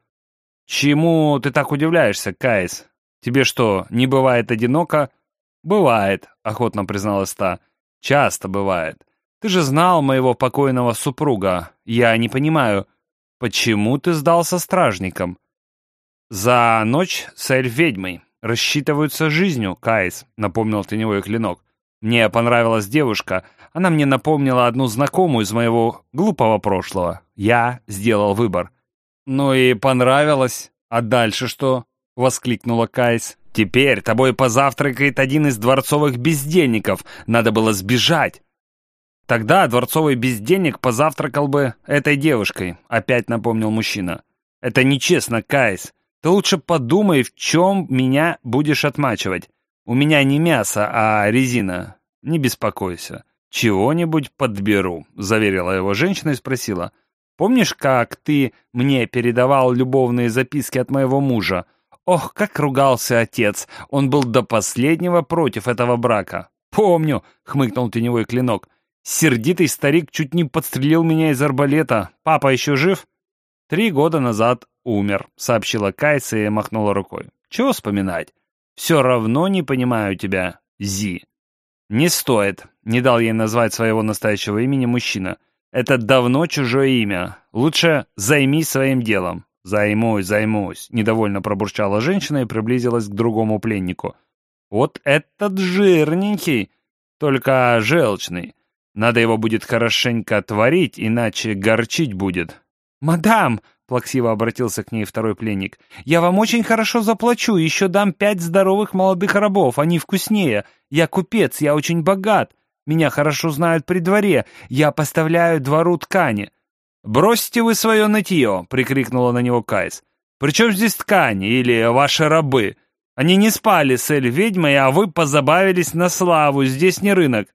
«Чему ты так удивляешься, Кайс? Тебе что, не бывает одиноко?» «Бывает», — охотно призналась та. «Часто бывает. Ты же знал моего покойного супруга. Я не понимаю, почему ты сдался стражникам?» «За ночь с эльф-ведьмой рассчитываются жизнью, Кайс», — напомнил теневой клинок. «Мне понравилась девушка. Она мне напомнила одну знакомую из моего глупого прошлого. Я сделал выбор». «Ну и понравилось. А дальше что?» — воскликнула Кайс. «Теперь тобой позавтракает один из дворцовых бездельников. Надо было сбежать». «Тогда дворцовый бездельник позавтракал бы этой девушкой», — опять напомнил мужчина. «Это нечестно, Кайс. Ты лучше подумай, в чем меня будешь отмачивать. У меня не мясо, а резина. Не беспокойся. Чего-нибудь подберу», — заверила его женщина и спросила. «Помнишь, как ты мне передавал любовные записки от моего мужа? Ох, как ругался отец. Он был до последнего против этого брака». «Помню», — хмыкнул теневой клинок. «Сердитый старик чуть не подстрелил меня из арбалета. Папа еще жив?» «Три года назад умер», — сообщила Кайса и махнула рукой. «Чего вспоминать? Все равно не понимаю тебя, Зи». «Не стоит», — не дал ей назвать своего настоящего имени мужчина. «Это давно чужое имя. Лучше займись своим делом». «Займусь, займусь», — недовольно пробурчала женщина и приблизилась к другому пленнику. «Вот этот жирненький, только желчный. Надо его будет хорошенько отварить, иначе горчить будет. «Мадам!» — плаксиво обратился к ней второй пленник. «Я вам очень хорошо заплачу, еще дам пять здоровых молодых рабов, они вкуснее. Я купец, я очень богат. Меня хорошо знают при дворе, я поставляю двору ткани». «Бросьте вы свое нытье!» — прикрикнула на него Кайс. «При чем здесь ткани или ваши рабы? Они не спали с Эль-ведьмой, а вы позабавились на славу, здесь не рынок».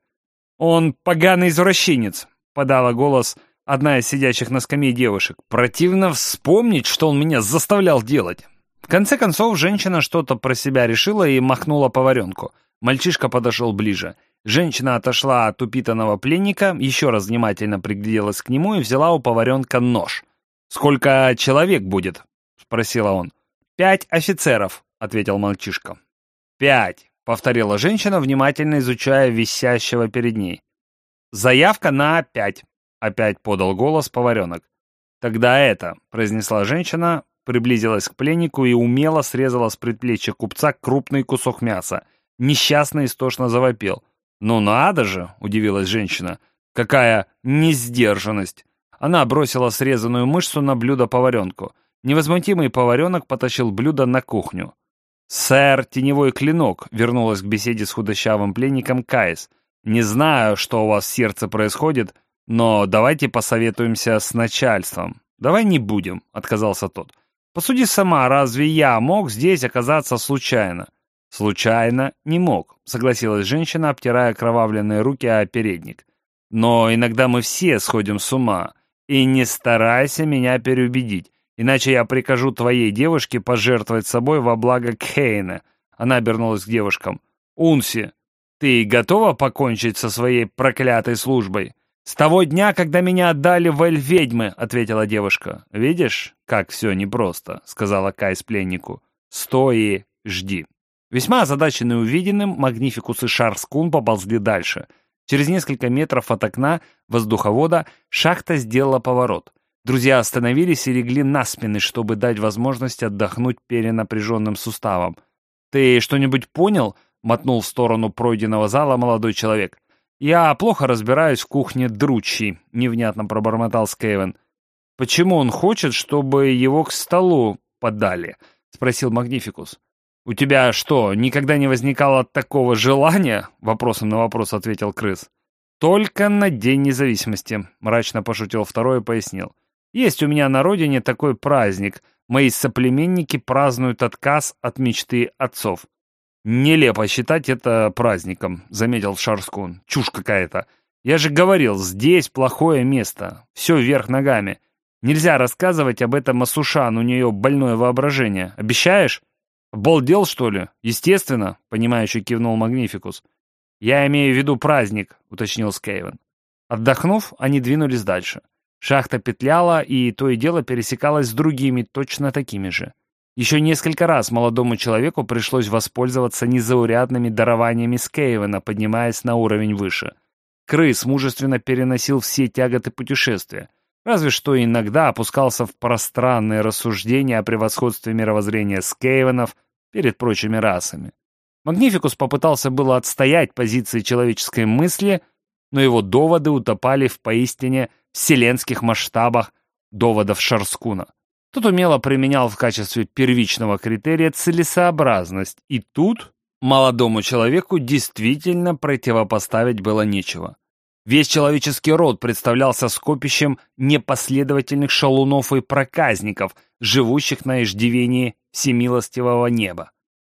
«Он поганый извращенец», — подала голос Кайс одна из сидящих на скамье девушек. Противно вспомнить, что он меня заставлял делать. В конце концов, женщина что-то про себя решила и махнула поваренку. Мальчишка подошел ближе. Женщина отошла от упитанного пленника, еще раз внимательно пригляделась к нему и взяла у поваренка нож. «Сколько человек будет?» — спросила он. «Пять офицеров», — ответил мальчишка. «Пять», — повторила женщина, внимательно изучая висящего перед ней. «Заявка на пять», — опять подал голос поваренок. «Тогда это», — произнесла женщина, приблизилась к пленнику и умело срезала с предплечья купца крупный кусок мяса. Несчастно истошно завопил. «Ну надо же!» — удивилась женщина. «Какая несдержанность!» Она бросила срезанную мышцу на блюдо поваренку. Невозмутимый поваренок потащил блюдо на кухню. «Сэр, теневой клинок», — вернулась к беседе с худощавым пленником Кайс. «Не знаю, что у вас в сердце происходит, но давайте посоветуемся с начальством». «Давай не будем», — отказался тот. Посуди сама, разве я мог здесь оказаться случайно? Случайно не мог, согласилась женщина, обтирая кровавленные руки о передник. Но иногда мы все сходим с ума. И не старайся меня переубедить, иначе я прикажу твоей девушке пожертвовать собой во благо Кейна. Она обернулась к девушкам. Унси, ты готова покончить со своей проклятой службой? «С того дня, когда меня отдали в Эль-Ведьмы», — ответила девушка. «Видишь, как все непросто», — сказала Кайс пленнику. «Стой и жди». Весьма озадаченный увиденным, Магнификус и Шарскун поползли дальше. Через несколько метров от окна воздуховода шахта сделала поворот. Друзья остановились и легли на спины, чтобы дать возможность отдохнуть перенапряженным суставом. «Ты что-нибудь понял?» — мотнул в сторону пройденного зала молодой человек. «Я плохо разбираюсь в кухне Дручи», — невнятно пробормотал Скейвен. «Почему он хочет, чтобы его к столу подали?» — спросил Магнификус. «У тебя что, никогда не возникало такого желания?» — вопросом на вопрос ответил крыс. «Только на День независимости», — мрачно пошутил второй и пояснил. «Есть у меня на родине такой праздник. Мои соплеменники празднуют отказ от мечты отцов. «Нелепо считать это праздником», — заметил Шарскун. «Чушь какая-то. Я же говорил, здесь плохое место. Все вверх ногами. Нельзя рассказывать об этом Асушан, у нее больное воображение. Обещаешь?» «Балдел, что ли?» «Естественно», — понимающе кивнул Магнификус. «Я имею в виду праздник», — уточнил Скейвен. Отдохнув, они двинулись дальше. Шахта петляла, и то и дело пересекалась с другими, точно такими же. Еще несколько раз молодому человеку пришлось воспользоваться незаурядными дарованиями Скейвена, поднимаясь на уровень выше. Крыс мужественно переносил все тяготы путешествия, разве что иногда опускался в пространные рассуждения о превосходстве мировоззрения Скейвенов перед прочими расами. Магнификус попытался было отстоять позиции человеческой мысли, но его доводы утопали в поистине вселенских масштабах доводов Шарскуна. Тот умело применял в качестве первичного критерия целесообразность, и тут молодому человеку действительно противопоставить было нечего. Весь человеческий род представлялся скопищем непоследовательных шалунов и проказников, живущих на иждивении всемилостивого неба.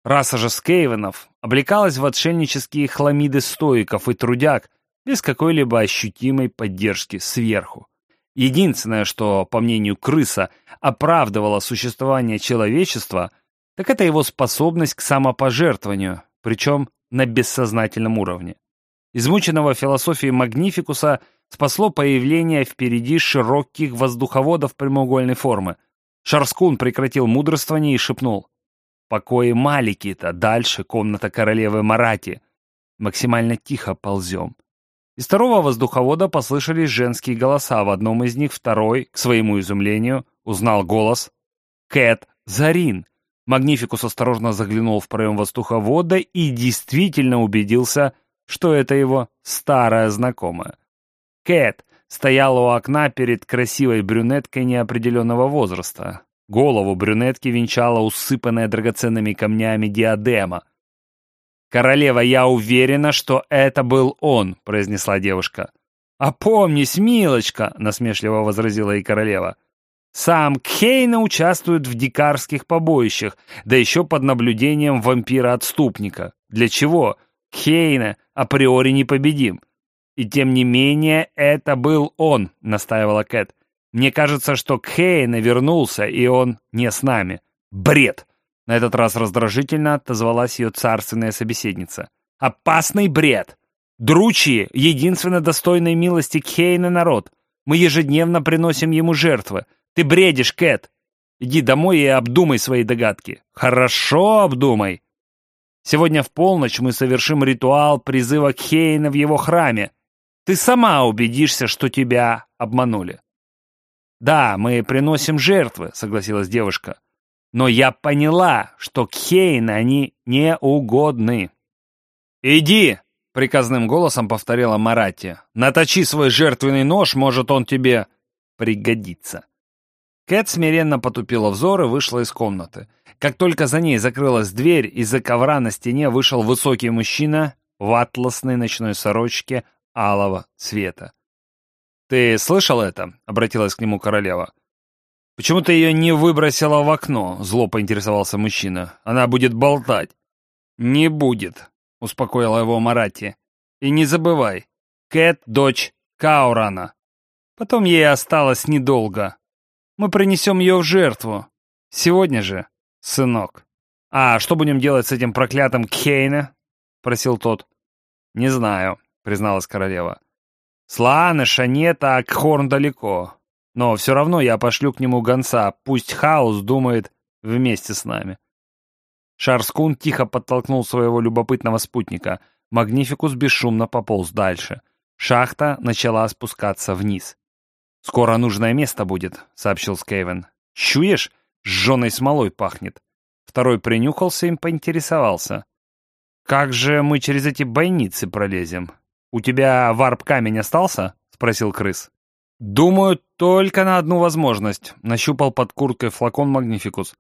Раса же скейвенов облекалась в отшельнические хламиды стоиков и трудяг без какой-либо ощутимой поддержки сверху. Единственное, что, по мнению крыса, оправдывало существование человечества, так это его способность к самопожертвованию, причем на бессознательном уровне. Измученного философией Магнификуса спасло появление впереди широких воздуховодов прямоугольной формы. Шарскун прекратил мудрствование и шепнул. «Покои Малики-то, дальше комната королевы Марати. Максимально тихо ползем. Из второго воздуховода послышались женские голоса. В одном из них второй, к своему изумлению, узнал голос «Кэт Зарин». Магнификус осторожно заглянул в проем воздуховода и действительно убедился, что это его старая знакомая. Кэт стояла у окна перед красивой брюнеткой неопределенного возраста. Голову брюнетки венчала усыпанная драгоценными камнями диадема — «Королева, я уверена, что это был он», — произнесла девушка. «Опомнись, милочка», — насмешливо возразила и королева. «Сам Кхейна участвует в дикарских побоищах, да еще под наблюдением вампира-отступника. Для чего? Кхейна априори непобедим. И тем не менее, это был он», — настаивала Кэт. «Мне кажется, что Кхейна вернулся, и он не с нами». «Бред!» На этот раз раздражительно отозвалась ее царственная собеседница. «Опасный бред! Дручи — единственно достойной милости Кейна народ. Мы ежедневно приносим ему жертвы. Ты бредишь, Кэт. Иди домой и обдумай свои догадки. Хорошо обдумай. Сегодня в полночь мы совершим ритуал призыва Кейна в его храме. Ты сама убедишься, что тебя обманули. «Да, мы приносим жертвы», — согласилась девушка. «Но я поняла, что Кейн они не угодны». «Иди!» — приказным голосом повторила Марати. «Наточи свой жертвенный нож, может, он тебе пригодится». Кэт смиренно потупила взор и вышла из комнаты. Как только за ней закрылась дверь, из-за ковра на стене вышел высокий мужчина в атласной ночной сорочке алого цвета. «Ты слышал это?» — обратилась к нему королева. «Почему ты ее не выбросила в окно?» — зло поинтересовался мужчина. «Она будет болтать». «Не будет», — успокоила его Марати. «И не забывай, Кэт — дочь Каурана. Потом ей осталось недолго. Мы принесем ее в жертву. Сегодня же, сынок». «А что будем делать с этим проклятым Кейне?» — просил тот. «Не знаю», — призналась королева. Слааныша нет, а Кхорн далеко. Но все равно я пошлю к нему гонца, пусть Хаус думает вместе с нами. Шарскун тихо подтолкнул своего любопытного спутника. Магнификус бесшумно пополз дальше. Шахта начала спускаться вниз. «Скоро нужное место будет», — сообщил Скейвен. «Чуешь? Жженой смолой пахнет». Второй принюхался и поинтересовался. «Как же мы через эти бойницы пролезем? «У тебя варп-камень остался?» — спросил крыс. «Думаю, только на одну возможность», — нащупал под курткой флакон Магнификус.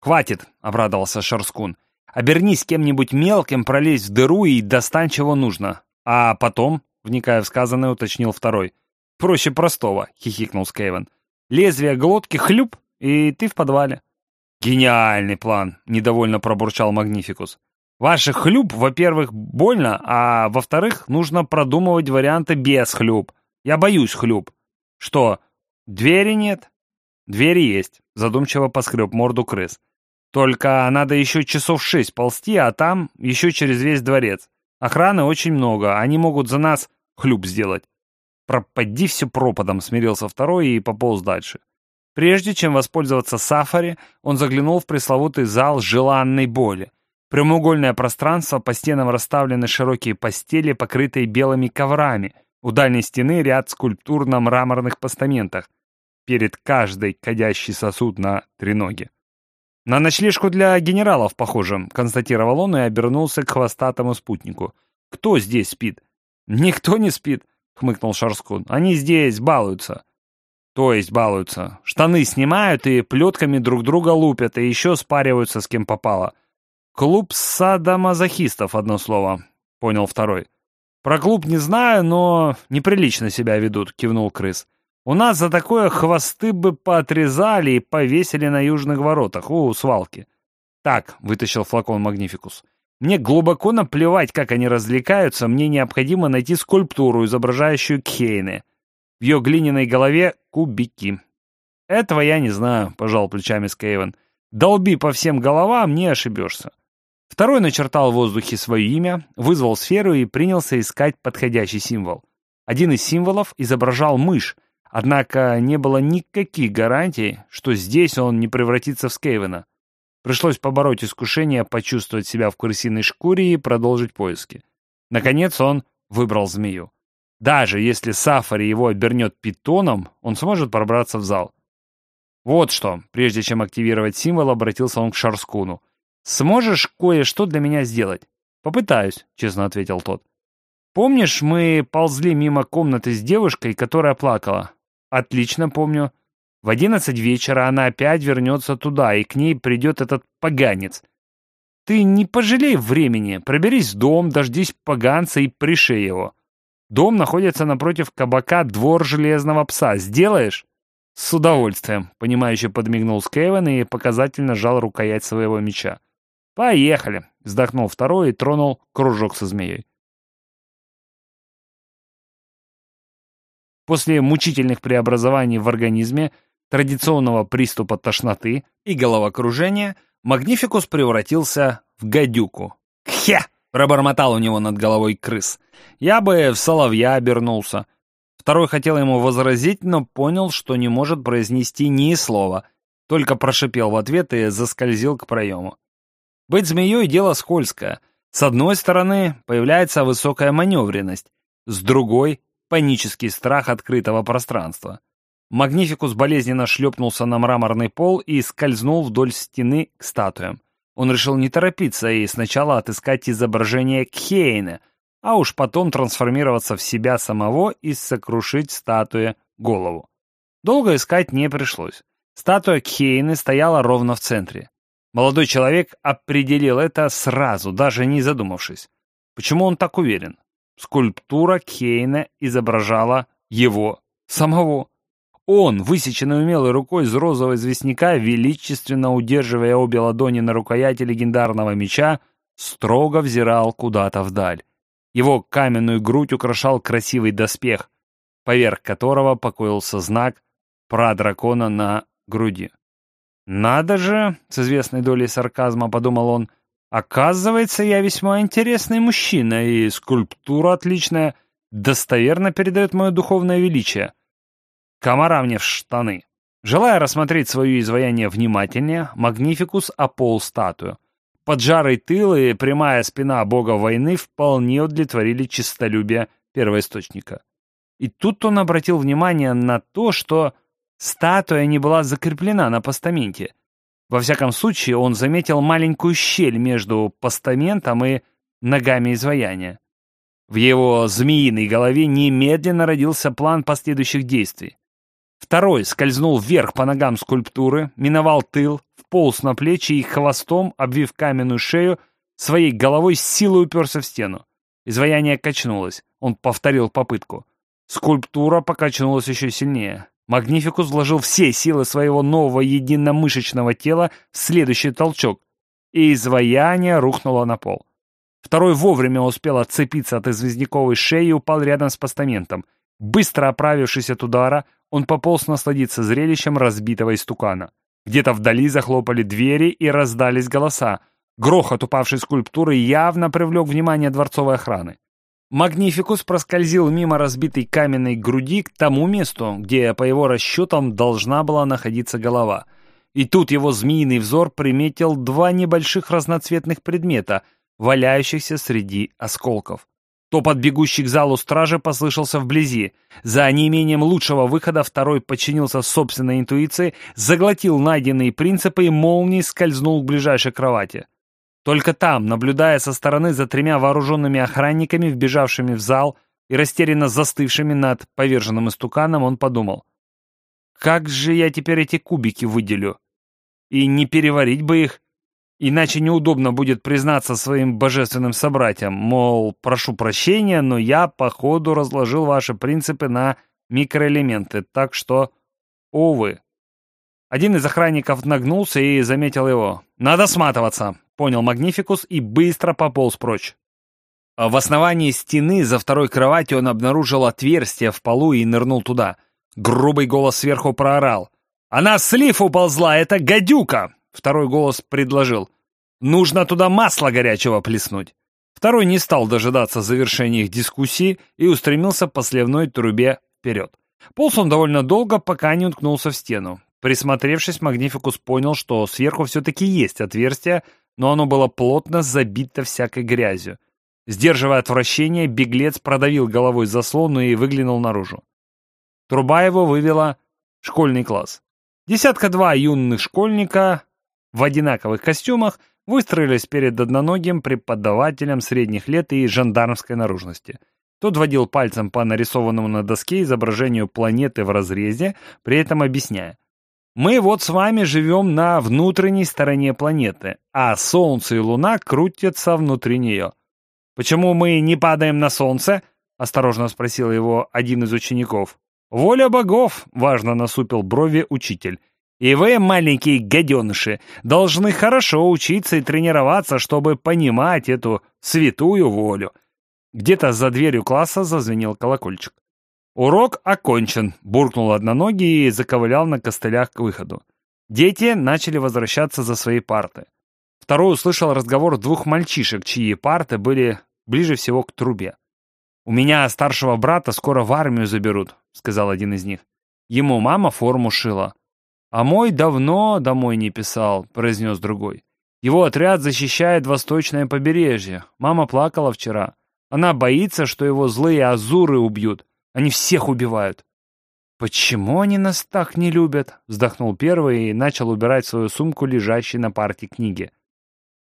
«Хватит», — обрадовался Шарскун. «Обернись кем-нибудь мелким, пролезь в дыру и достань, чего нужно. А потом», — вникая в сказанное, уточнил второй. «Проще простого», — хихикнул Скейвен. «Лезвие глотки хлюп, и ты в подвале». «Гениальный план», — недовольно пробурчал Магнификус. Ваших хлюп, во-первых, больно, а во-вторых, нужно продумывать варианты без хлюп. Я боюсь хлюп. Что, двери нет? Двери есть, задумчиво поскреб морду крыс. Только надо еще часов шесть ползти, а там еще через весь дворец. Охраны очень много, они могут за нас хлюп сделать. Пропади все пропадом, смирился второй и пополз дальше. Прежде чем воспользоваться сафари, он заглянул в пресловутый зал желанной боли. Прямоугольное пространство, по стенам расставлены широкие постели, покрытые белыми коврами. У дальней стены ряд скульптур на мраморных постаментах. Перед каждой кадящий сосуд на треноге. «На ночлежку для генералов, похоже», — констатировал он и обернулся к хвостатому спутнику. «Кто здесь спит?» «Никто не спит», — хмыкнул Шарскун. «Они здесь балуются». «То есть балуются. Штаны снимают и плетками друг друга лупят, и еще спариваются с кем попало». «Клуб садомазохистов, одно слово», — понял второй. «Про клуб не знаю, но неприлично себя ведут», — кивнул крыс. «У нас за такое хвосты бы поотрезали и повесили на южных воротах, у свалки». «Так», — вытащил флакон Магнификус. «Мне глубоко наплевать, как они развлекаются, мне необходимо найти скульптуру, изображающую Кхейны. В ее глиняной голове кубики». «Этого я не знаю», — пожал плечами Скейвен. «Долби по всем головам, не ошибешься». Второй начертал в воздухе свое имя, вызвал сферу и принялся искать подходящий символ. Один из символов изображал мышь, однако не было никаких гарантий, что здесь он не превратится в Скейвена. Пришлось побороть искушение почувствовать себя в крысиной шкуре и продолжить поиски. Наконец он выбрал змею. Даже если Сафари его обернет питоном, он сможет пробраться в зал. Вот что, прежде чем активировать символ, обратился он к Шарскуну. «Сможешь кое-что для меня сделать?» «Попытаюсь», — честно ответил тот. «Помнишь, мы ползли мимо комнаты с девушкой, которая плакала?» «Отлично помню. В одиннадцать вечера она опять вернется туда, и к ней придет этот поганец. Ты не пожалей времени, проберись в дом, дождись поганца и пришей его. Дом находится напротив кабака «Двор железного пса». Сделаешь?» «С удовольствием», — понимающе подмигнул Скевен и показательно жал рукоять своего меча. «Поехали!» — вздохнул второй и тронул кружок со змеей. После мучительных преобразований в организме, традиционного приступа тошноты и головокружения, Магнификус превратился в гадюку. «Хе!» Пробормотал у него над головой крыс. Я бы в соловья обернулся. Второй хотел ему возразить, но понял, что не может произнести ни слова. Только прошипел в ответ и заскользил к проему. Быть змеей — дело скользкое. С одной стороны, появляется высокая маневренность, с другой — панический страх открытого пространства. Магнификус болезненно шлепнулся на мраморный пол и скользнул вдоль стены к статуям. Он решил не торопиться и сначала отыскать изображение Кхейна, а уж потом трансформироваться в себя самого и сокрушить статуе голову. Долго искать не пришлось. Статуя Кхейны стояла ровно в центре. Молодой человек определил это сразу, даже не задумавшись. Почему он так уверен? Скульптура Кейна изображала его самого. Он, высеченный умелой рукой из розового известняка, величественно удерживая обе ладони на рукояти легендарного меча, строго взирал куда-то вдаль. Его каменную грудь украшал красивый доспех, поверх которого покоился знак пра-дракона на груди. «Надо же!» — с известной долей сарказма подумал он. «Оказывается, я весьма интересный мужчина, и скульптура отличная, достоверно передает мое духовное величие. Комара мне в штаны». Желая рассмотреть свое изваяние внимательнее, Магнификус опол статую. Поджарый тыл и прямая спина бога войны вполне удовлетворили честолюбие первоисточника. И тут он обратил внимание на то, что Статуя не была закреплена на постаменте. Во всяком случае, он заметил маленькую щель между постаментом и ногами изваяния. В его змеиной голове немедленно родился план последующих действий. Второй скользнул вверх по ногам скульптуры, миновал тыл, вполз на плечи и хвостом, обвив каменную шею, своей головой с силой уперся в стену. Изваяние качнулось. Он повторил попытку. Скульптура покачнулась еще сильнее. Магнификус вложил все силы своего нового единомышечного тела в следующий толчок, и изваяние рухнуло на пол. Второй вовремя успел отцепиться от известняковой шеи и упал рядом с постаментом. Быстро оправившись от удара, он пополз насладиться зрелищем разбитого истукана. Где-то вдали захлопали двери и раздались голоса. Грохот упавшей скульптуры явно привлек внимание дворцовой охраны. Магнификус проскользил мимо разбитой каменной груди к тому месту, где, по его расчетам, должна была находиться голова. И тут его змеиный взор приметил два небольших разноцветных предмета, валяющихся среди осколков. Топот бегущий к залу стражи послышался вблизи. За неимением лучшего выхода второй подчинился собственной интуиции, заглотил найденные принципы и молнией скользнул к ближайшей кровати. Только там, наблюдая со стороны за тремя вооруженными охранниками, вбежавшими в зал и растерянно застывшими над поверженным истуканом, он подумал. «Как же я теперь эти кубики выделю? И не переварить бы их, иначе неудобно будет признаться своим божественным собратьям, мол, прошу прощения, но я, походу, разложил ваши принципы на микроэлементы, так что, увы». Один из охранников нагнулся и заметил его. «Надо сматываться!» Понял Магнификус и быстро пополз прочь. А в основании стены за второй кроватью он обнаружил отверстие в полу и нырнул туда. Грубый голос сверху проорал. «Она слив уползла, это гадюка!» Второй голос предложил. «Нужно туда масло горячего плеснуть». Второй не стал дожидаться завершения их дискуссии и устремился по сливной трубе вперед. Полз он довольно долго, пока не уткнулся в стену. Присмотревшись, Магнификус понял, что сверху все-таки есть отверстие, но оно было плотно забито всякой грязью. Сдерживая отвращение, беглец продавил головой заслону и выглянул наружу. Труба его вывела школьный класс. Десятка-два юных школьника в одинаковых костюмах выстроились перед одноногим преподавателем средних лет и жандармской наружности. Тот водил пальцем по нарисованному на доске изображению планеты в разрезе, при этом объясняя. Мы вот с вами живем на внутренней стороне планеты, а Солнце и Луна крутятся внутри нее. Почему мы не падаем на Солнце? Осторожно спросил его один из учеников. Воля богов, важно насупил брови учитель. И вы, маленькие гаденыши, должны хорошо учиться и тренироваться, чтобы понимать эту святую волю. Где-то за дверью класса зазвенел колокольчик. «Урок окончен», — буркнул одноногий и заковылял на костылях к выходу. Дети начали возвращаться за свои парты. Второй услышал разговор двух мальчишек, чьи парты были ближе всего к трубе. «У меня старшего брата скоро в армию заберут», — сказал один из них. «Ему мама форму шила». «А мой давно домой не писал», — произнес другой. «Его отряд защищает восточное побережье. Мама плакала вчера. Она боится, что его злые азуры убьют. Они всех убивают». «Почему они нас так не любят?» — вздохнул первый и начал убирать свою сумку, лежащей на парте книги.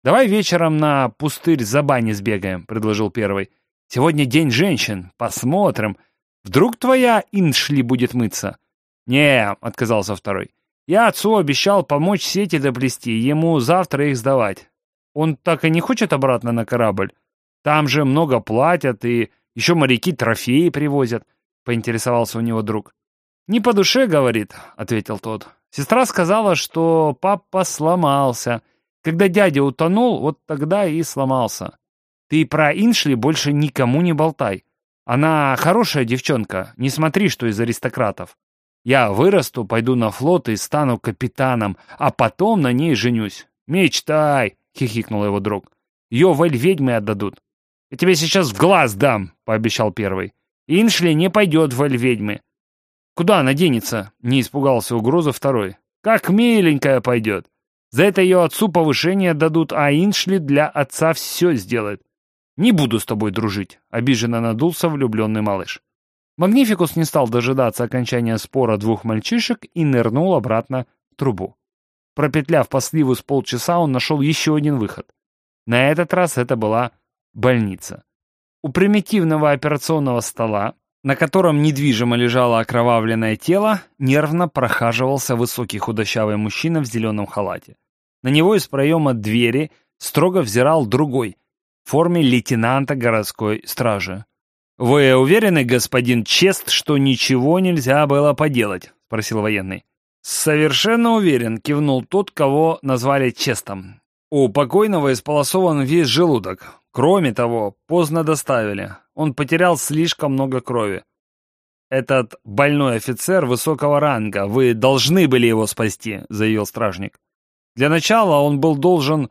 «Давай вечером на пустырь за бани сбегаем», — предложил первый. «Сегодня день женщин. Посмотрим. Вдруг твоя Иншли будет мыться?» «Не», — отказался второй. «Я отцу обещал помочь сети доплести, ему завтра их сдавать. Он так и не хочет обратно на корабль? Там же много платят, и еще моряки трофеи привозят», — поинтересовался у него друг. «Не по душе, — говорит», — ответил тот. «Сестра сказала, что папа сломался». Когда дядя утонул, вот тогда и сломался. Ты про Иншли больше никому не болтай. Она хорошая девчонка, не смотри, что из аристократов. Я вырасту, пойду на флот и стану капитаном, а потом на ней женюсь. Мечтай, хихикнул его друг. Ее в ведьмы отдадут. Я тебе сейчас в глаз дам, пообещал первый. Иншли не пойдет в ведьмы. Куда она денется? Не испугался угрозы второй. Как миленькая пойдет. За это ее отцу повышение дадут, а Иншли для отца все сделает. Не буду с тобой дружить», — обиженно надулся влюбленный малыш. Магнификус не стал дожидаться окончания спора двух мальчишек и нырнул обратно в трубу. Пропетляв по сливу с полчаса, он нашел еще один выход. На этот раз это была больница. У примитивного операционного стола, на котором недвижимо лежало окровавленное тело, нервно прохаживался высокий худощавый мужчина в зеленом халате. На него из проема двери строго взирал другой, в форме лейтенанта городской стражи. «Вы уверены, господин Чест, что ничего нельзя было поделать?» — спросил военный. «Совершенно уверен», — кивнул тот, кого назвали Честом. «У покойного исполосован весь желудок. Кроме того, поздно доставили. Он потерял слишком много крови. «Этот больной офицер высокого ранга, вы должны были его спасти», — заявил стражник. Для начала он был должен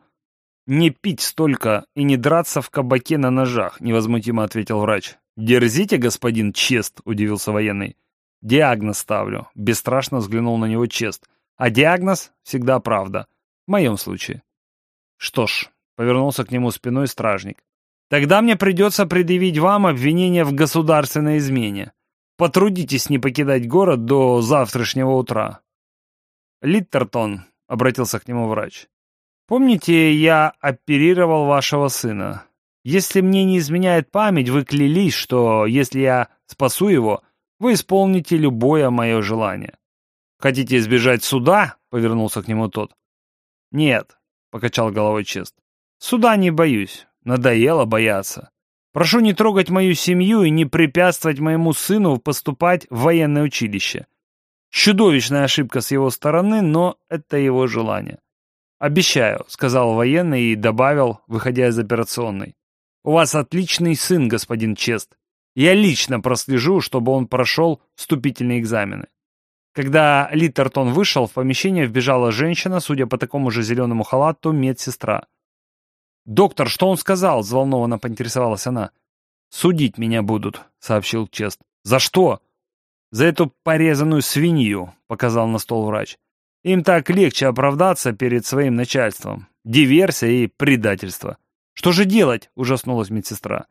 не пить столько и не драться в кабаке на ножах, невозмутимо ответил врач. Дерзите, господин Чест, удивился военный. Диагноз ставлю, бесстрашно взглянул на него Чест. А диагноз всегда правда. В моем случае. Что ж, повернулся к нему спиной стражник. Тогда мне придется предъявить вам обвинение в государственной измене. Потрудитесь не покидать город до завтрашнего утра. Литтертон, обратился к нему врач. Помните, я оперировал вашего сына? Если мне не изменяет память, вы клялись, что если я спасу его, вы исполните любое мое желание. Хотите избежать суда? Повернулся к нему тот. Нет, покачал головой Чест. Суда не боюсь. Надоело бояться. Прошу не трогать мою семью и не препятствовать моему сыну поступать в военное училище. Чудовищная ошибка с его стороны, но это его желание. «Обещаю», — сказал военный и добавил, выходя из операционной. «У вас отличный сын, господин Чест. Я лично прослежу, чтобы он прошел вступительные экзамены». Когда Литтертон вышел, в помещение вбежала женщина, судя по такому же зеленому халату, медсестра. «Доктор, что он сказал?» — взволнованно поинтересовалась она. «Судить меня будут», — сообщил Чест. «За что?» «За эту порезанную свинью», — показал на стол врач. «Им так легче оправдаться перед своим начальством. Диверсия и предательство». «Что же делать?» — ужаснулась медсестра.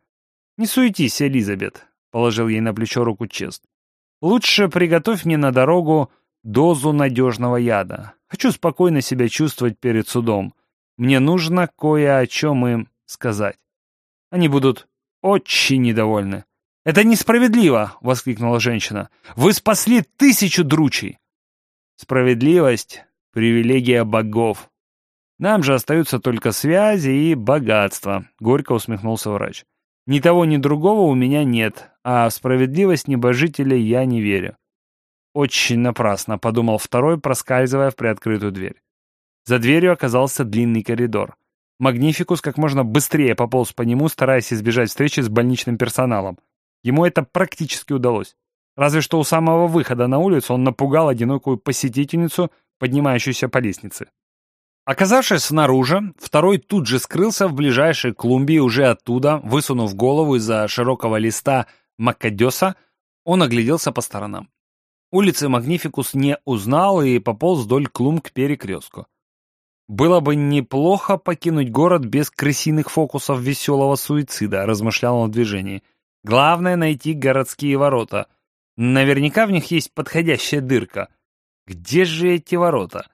«Не суетись, Элизабет», — положил ей на плечо руку Чест. «Лучше приготовь мне на дорогу дозу надежного яда. Хочу спокойно себя чувствовать перед судом. Мне нужно кое о чем им сказать. Они будут очень недовольны. «Это несправедливо!» — воскликнула женщина. «Вы спасли тысячу дручей!» «Справедливость — привилегия богов. Нам же остаются только связи и богатство», — горько усмехнулся врач. «Ни того, ни другого у меня нет, а в справедливость небожителей я не верю». «Очень напрасно», — подумал второй, проскальзывая в приоткрытую дверь. За дверью оказался длинный коридор. Магнификус как можно быстрее пополз по нему, стараясь избежать встречи с больничным персоналом. Ему это практически удалось. Разве что у самого выхода на улицу он напугал одинокую посетительницу, поднимающуюся по лестнице. Оказавшись снаружи, второй тут же скрылся в ближайшей клумбе и уже оттуда, высунув голову из-за широкого листа макадеса, он огляделся по сторонам. Улицы Магнификус не узнал и пополз вдоль клумб к перекрестку. «Было бы неплохо покинуть город без крысиных фокусов веселого суицида», размышлял он в движении. «Главное — найти городские ворота. Наверняка в них есть подходящая дырка. Где же эти ворота?»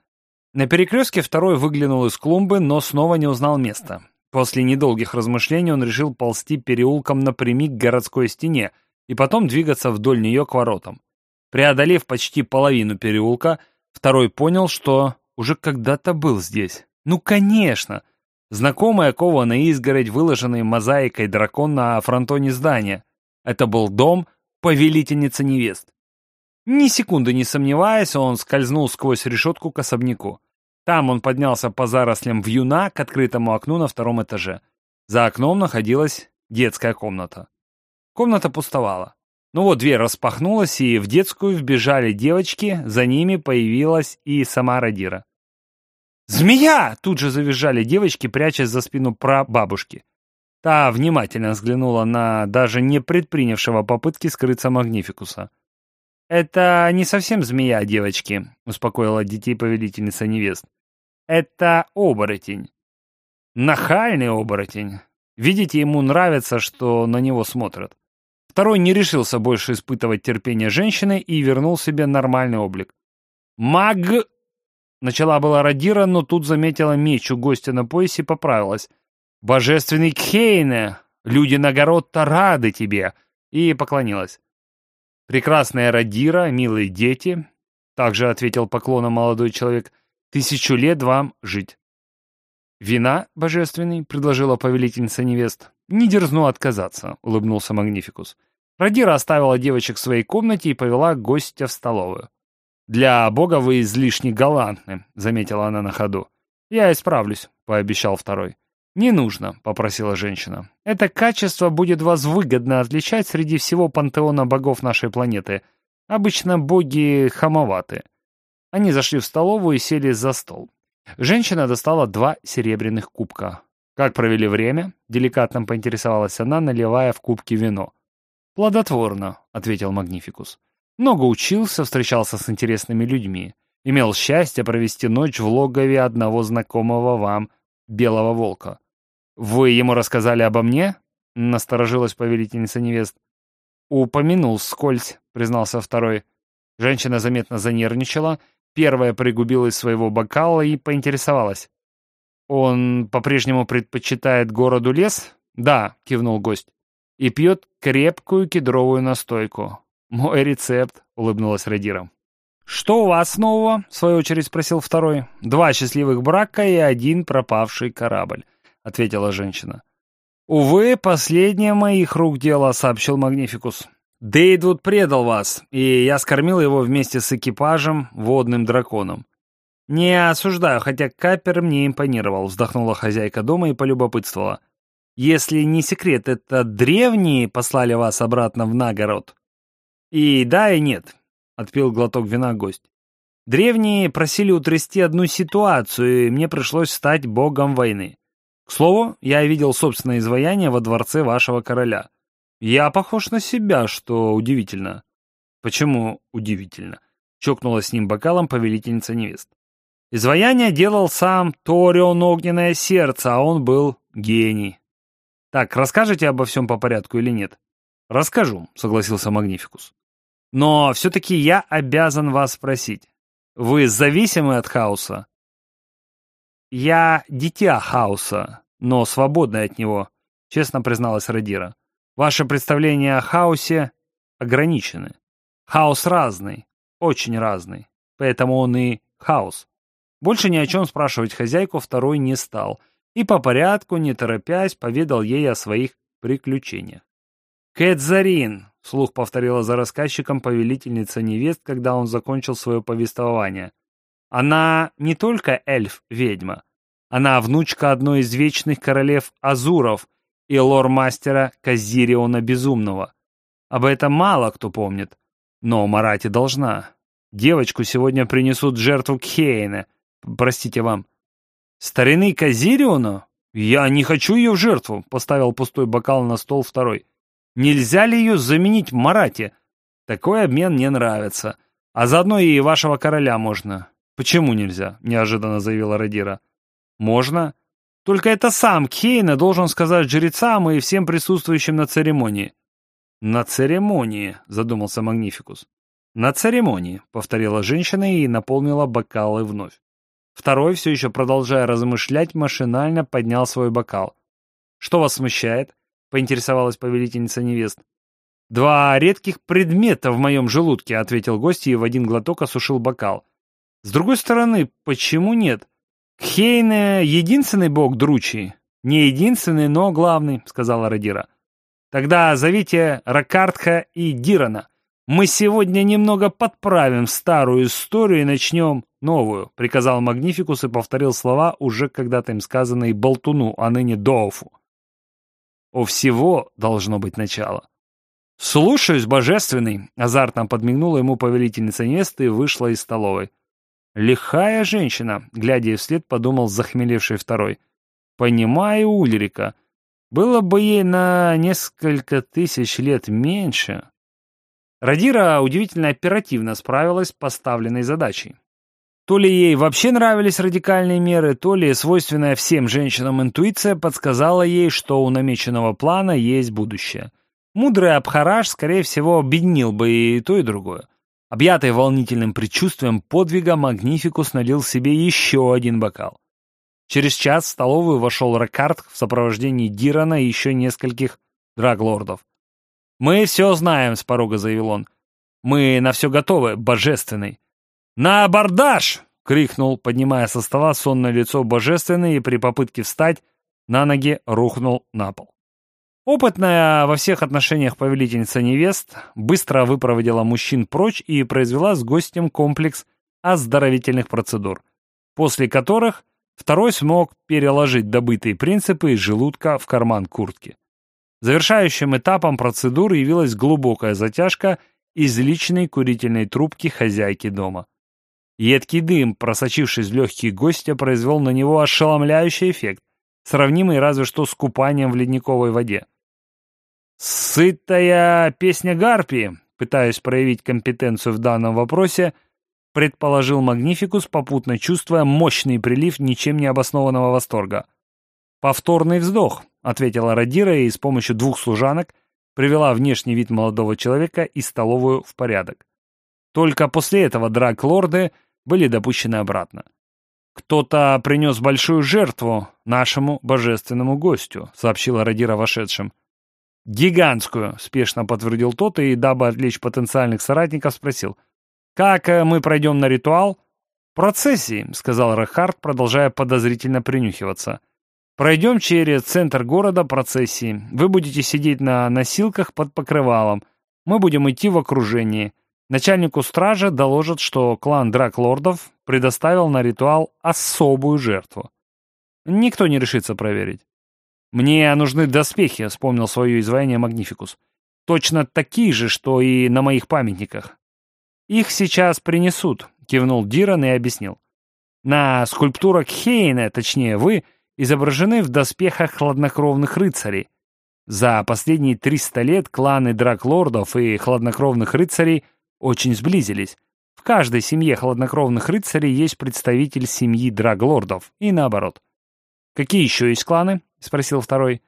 На перекрестке второй выглянул из клумбы, но снова не узнал места. После недолгих размышлений он решил ползти переулком напрямик к городской стене и потом двигаться вдоль нее к воротам. Преодолев почти половину переулка, второй понял, что уже когда-то был здесь. Ну, конечно! Знакомая кованая изгородь, выложенная мозаикой дракон на фронтоне здания. Это был дом повелительницы невест. Ни секунды не сомневаясь, он скользнул сквозь решетку к особняку. Там он поднялся по зарослям вьюна к открытому окну на втором этаже. За окном находилась детская комната. Комната пустовала. Ну вот дверь распахнулась, и в детскую вбежали девочки, за ними появилась и сама Радира. «Змея!» — тут же завизжали девочки, прячась за спину прабабушки. Та внимательно взглянула на даже не предпринявшего попытки скрыться Магнификуса. «Это не совсем змея, девочки», — успокоила детей повелительница невест. «Это оборотень. Нахальный оборотень. Видите, ему нравится, что на него смотрят. Второй не решился больше испытывать терпение женщины и вернул себе нормальный облик. «Маг...» Начала была Радира, но тут заметила меч у гостя на поясе и поправилась. «Божественный Кхейне! Люди Нагород-то рады тебе!» И поклонилась. «Прекрасная Радира, милые дети!» Также ответил поклоном молодой человек. «Тысячу лет вам жить!» «Вина, божественный?» — предложила повелительница невест. «Не дерзну отказаться», — улыбнулся Магнификус. Радира оставила девочек в своей комнате и повела гостя в столовую. «Для бога вы излишне галантны», — заметила она на ходу. «Я исправлюсь», — пообещал второй. «Не нужно», — попросила женщина. «Это качество будет вас выгодно отличать среди всего пантеона богов нашей планеты. Обычно боги хамоваты». Они зашли в столовую и сели за стол. Женщина достала два серебряных кубка. «Как провели время?» — деликатно поинтересовалась она, наливая в кубки вино. «Плодотворно», — ответил Магнификус. «Много учился, встречался с интересными людьми. Имел счастье провести ночь в логове одного знакомого вам, Белого Волка. Вы ему рассказали обо мне?» — насторожилась повелительница невест. «Упомянул скользь», — признался второй. Женщина заметно занервничала, первая пригубила из своего бокала и поинтересовалась. «Он по-прежнему предпочитает городу лес?» «Да», — кивнул гость и пьет крепкую кедровую настойку. «Мой рецепт», — улыбнулась Радира. «Что у вас нового?» — в свою очередь спросил второй. «Два счастливых брака и один пропавший корабль», — ответила женщина. «Увы, последнее моих рук дело», — сообщил Магнификус. «Дейдвуд предал вас, и я скормил его вместе с экипажем водным драконом». «Не осуждаю, хотя Капер мне импонировал», — вздохнула хозяйка дома и полюбопытствовала. Если не секрет, это древние послали вас обратно в Нагород? И да, и нет, — отпил глоток вина гость. Древние просили утрясти одну ситуацию, и мне пришлось стать богом войны. К слову, я видел собственное изваяние во дворце вашего короля. Я похож на себя, что удивительно. Почему удивительно? Чокнула с ним бокалом повелительница невест. Изваяние делал сам Торион Огненное Сердце, а он был гений. Так, расскажете обо всем по порядку или нет? Расскажу, согласился Магнификус. Но все-таки я обязан вас спросить. Вы зависимы от хаоса? Я дитя хаоса, но свободное от него, честно призналась Радира. Ваши представления о хаосе ограничены. Хаос разный, очень разный, поэтому он и хаос. Больше ни о чем спрашивать хозяйку второй не стал — и по порядку, не торопясь, поведал ей о своих приключениях. «Кэтзарин!» — слух повторила за рассказчиком повелительница невест, когда он закончил свое повествование. «Она не только эльф-ведьма. Она внучка одной из вечных королев Азуров и лор-мастера Казириона Безумного. Об этом мало кто помнит, но Марати должна. Девочку сегодня принесут жертву Кхейна. Простите вам, Старины Казириона? Я не хочу ее в жертву, поставил пустой бокал на стол второй. Нельзя ли ее заменить Марате? Такой обмен мне нравится. А заодно и вашего короля можно. Почему нельзя? Неожиданно заявила Радира. Можно. Только это сам Кейна должен сказать жрецам и всем присутствующим на церемонии. На церемонии, задумался Магнификус. На церемонии, повторила женщина и наполнила бокалы вновь. Второй, все еще продолжая размышлять, машинально поднял свой бокал. «Что вас смущает?» — поинтересовалась повелительница невест. «Два редких предмета в моем желудке», — ответил гость и в один глоток осушил бокал. «С другой стороны, почему нет? Хейне — единственный бог Дручи?» «Не единственный, но главный», — сказала Радира. «Тогда зовите Ракартха и Дирана. Мы сегодня немного подправим старую историю и начнем новую», — приказал Магнификус и повторил слова, уже когда-то им сказанные Болтуну, а ныне Доуфу. «У всего должно быть начало». «Слушаюсь, божественный!» — азартно подмигнула ему повелительница невесты и вышла из столовой. «Лихая женщина!» — глядя ей вслед, подумал захмелевший второй. «Понимаю Ульрика. Было бы ей на несколько тысяч лет меньше». Радира удивительно оперативно справилась с поставленной задачей. То ли ей вообще нравились радикальные меры, то ли свойственная всем женщинам интуиция подсказала ей, что у намеченного плана есть будущее. Мудрый Абхараш, скорее всего, объединил бы и то, и другое. Объятый волнительным предчувствием подвига, Магнификус налил себе еще один бокал. Через час в столовую вошел Ракард в сопровождении Дирана и еще нескольких драглордов. «Мы все знаем», — с порога заявил он. «Мы на все готовы, божественный». «На абордаж!» — крикнул, поднимая со стола сонное лицо божественный и при попытке встать на ноги рухнул на пол. Опытная во всех отношениях повелительница невест быстро выпроводила мужчин прочь и произвела с гостем комплекс оздоровительных процедур, после которых второй смог переложить добытые принципы из желудка в карман куртки. Завершающим этапом процедуры явилась глубокая затяжка из личной курительной трубки хозяйки дома. Едкий дым, просочившись в легкие гостя, произвел на него ошеломляющий эффект, сравнимый разве что с купанием в ледниковой воде. «Сытая песня Гарпии», пытаясь проявить компетенцию в данном вопросе, предположил Магнификус, попутно чувствуя мощный прилив ничем не обоснованного восторга. «Повторный вздох», — ответила Радира и с помощью двух служанок привела внешний вид молодого человека и столовую в порядок. Только после этого драк-лорды были допущены обратно. «Кто-то принес большую жертву нашему божественному гостю», — сообщила Радира вошедшим. «Гигантскую», — спешно подтвердил тот и, дабы отвлечь потенциальных соратников, спросил. «Как э, мы пройдем на ритуал?» «Процессии», — сказал Рахард, продолжая подозрительно принюхиваться. «Пройдем через центр города процессии. Вы будете сидеть на носилках под покрывалом. Мы будем идти в окружении. Начальнику стражи доложат, что клан Драклордов предоставил на ритуал особую жертву. Никто не решится проверить. «Мне нужны доспехи», — вспомнил свое изваяние Магнификус. «Точно такие же, что и на моих памятниках». «Их сейчас принесут», — кивнул Диран и объяснил. «На скульптурах Хейна, точнее вы, изображены в доспехах хладнокровных рыцарей. За последние 300 лет кланы драклордов и хладнокровных рыцарей очень сблизились. В каждой семье хладнокровных рыцарей есть представитель семьи драглордов, и наоборот. Какие еще есть кланы? — спросил второй.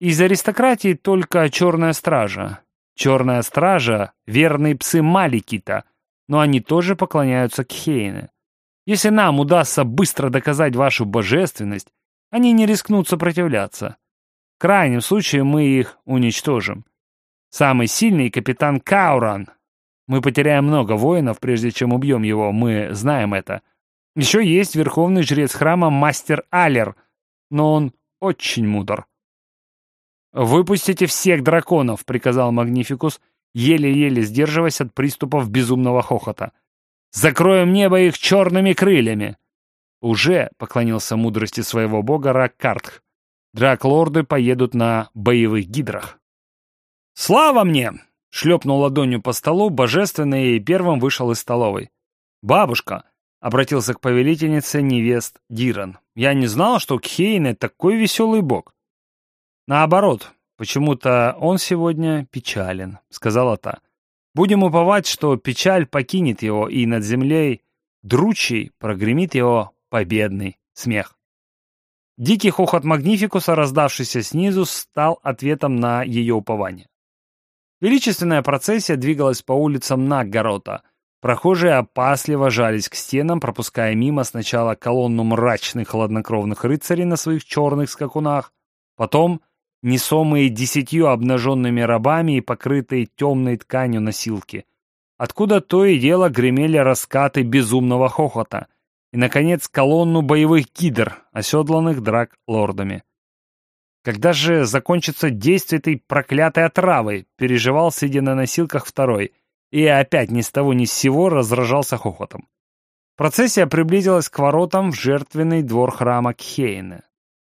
«Из аристократии только черная стража. Черная стража — верные псы Маликита, но они тоже поклоняются Кхейне. Если нам удастся быстро доказать вашу божественность, они не рискнут сопротивляться. В крайнем случае мы их уничтожим. Самый сильный — капитан Кауран. Мы потеряем много воинов, прежде чем убьем его, мы знаем это. Еще есть верховный жрец храма Мастер Алер, но он очень мудр. «Выпустите всех драконов!» — приказал Магнификус, еле-еле сдерживаясь от приступов безумного хохота. «Закроем небо их черными крыльями!» Уже поклонился мудрости своего бога Раккартх. Драклорды поедут на боевых гидрах. «Слава мне!» — шлепнул ладонью по столу, божественный и первым вышел из столовой. «Бабушка, обратился к повелительнице невест Диран. «Я не знал, что Кхейне такой веселый бог». «Наоборот, почему-то он сегодня печален», — сказала та. «Будем уповать, что печаль покинет его, и над землей дручей прогремит его победный смех». Дикий хохот Магнификуса, раздавшийся снизу, стал ответом на ее упование. Величественная процессия двигалась по улицам Наггорота. Прохожие опасливо жались к стенам, пропуская мимо сначала колонну мрачных хладнокровных рыцарей на своих черных скакунах, потом несомые десятью обнаженными рабами и покрытые темной тканью носилки, откуда то и дело гремели раскаты безумного хохота — и, наконец, колонну боевых гидр, оседланных драк лордами. Когда же закончится действие этой проклятой отравы, переживал, сидя на носилках второй, и опять ни с того ни с сего разражался хохотом. Процессия приблизилась к воротам в жертвенный двор храма Кхейна.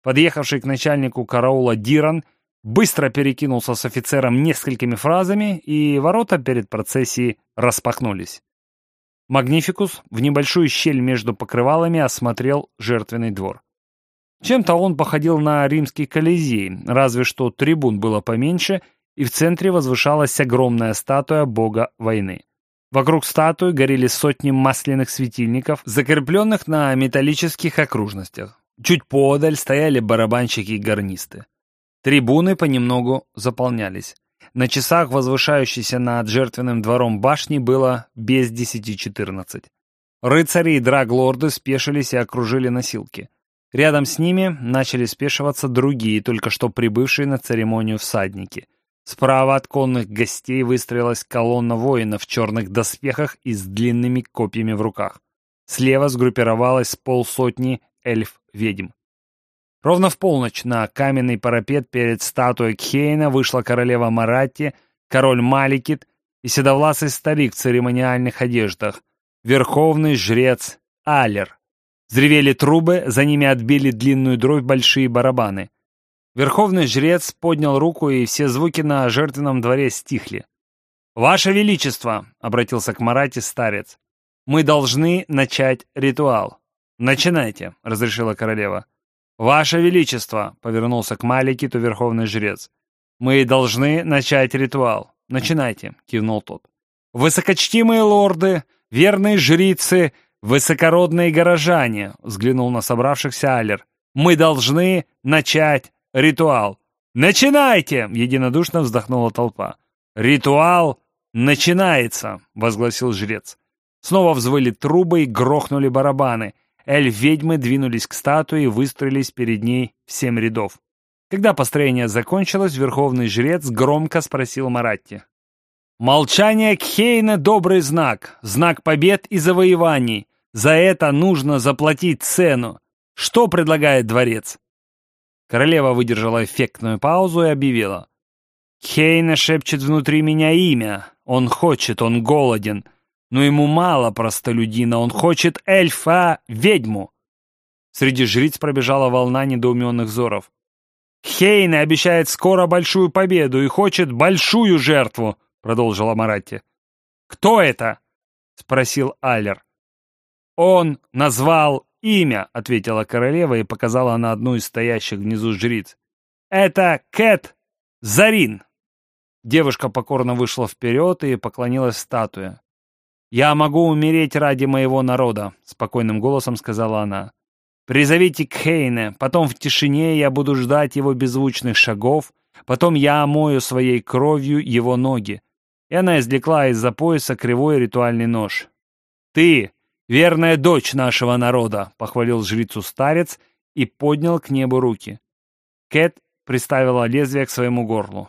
Подъехавший к начальнику караула Диран быстро перекинулся с офицером несколькими фразами, и ворота перед процессией распахнулись. Магнификус в небольшую щель между покрывалами осмотрел жертвенный двор. Чем-то он походил на римский колизей, разве что трибун было поменьше, и в центре возвышалась огромная статуя бога войны. Вокруг статуи горели сотни масляных светильников, закрепленных на металлических окружностях. Чуть подаль стояли барабанщики и гарнисты. Трибуны понемногу заполнялись. На часах, возвышающейся над жертвенным двором башни, было без десяти четырнадцать. Рыцари и драглорды спешились и окружили носилки. Рядом с ними начали спешиваться другие, только что прибывшие на церемонию всадники. Справа от конных гостей выстроилась колонна воинов в черных доспехах и с длинными копьями в руках. Слева сгруппировалось полсотни эльф-ведьм. Ровно в полночь на каменный парапет перед статуей Кхейна вышла королева Маратти, король Маликит и седовласый старик в церемониальных одеждах, верховный жрец Алер. Взревели трубы, за ними отбили длинную дробь большие барабаны. Верховный жрец поднял руку, и все звуки на жертвенном дворе стихли. «Ваше Величество!» — обратился к Марате старец. «Мы должны начать ритуал». «Начинайте», — разрешила королева. «Ваше Величество!» — повернулся к Маликиту верховный жрец. «Мы должны начать ритуал. Начинайте!» — кивнул тот. «Высокочтимые лорды, верные жрицы, высокородные горожане!» — взглянул на собравшихся Алер. «Мы должны начать ритуал!» «Начинайте!» — единодушно вздохнула толпа. «Ритуал начинается!» — возгласил жрец. Снова взвыли трубы и грохнули барабаны — эльф-ведьмы двинулись к статуе и выстроились перед ней в семь рядов. Когда построение закончилось, верховный жрец громко спросил Маратти. «Молчание Кхейна — добрый знак, знак побед и завоеваний. За это нужно заплатить цену. Что предлагает дворец?» Королева выдержала эффектную паузу и объявила. «Кхейна шепчет внутри меня имя. Он хочет, он голоден. Но ему мало простолюдина, он хочет эльфа, ведьму. Среди жриц пробежала волна недоуменных взоров. «Хейне обещает скоро большую победу и хочет большую жертву», — продолжила Маратти. «Кто это?» — спросил Аллер. «Он назвал имя», — ответила королева и показала на одну из стоящих внизу жриц. «Это Кэт Зарин». Девушка покорно вышла вперед и поклонилась статуе. «Я могу умереть ради моего народа», — спокойным голосом сказала она. «Призовите Кхейне, потом в тишине я буду ждать его беззвучных шагов, потом я омою своей кровью его ноги». И она извлекла из-за пояса кривой ритуальный нож. «Ты, верная дочь нашего народа», — похвалил жрицу старец и поднял к небу руки. Кэт приставила лезвие к своему горлу.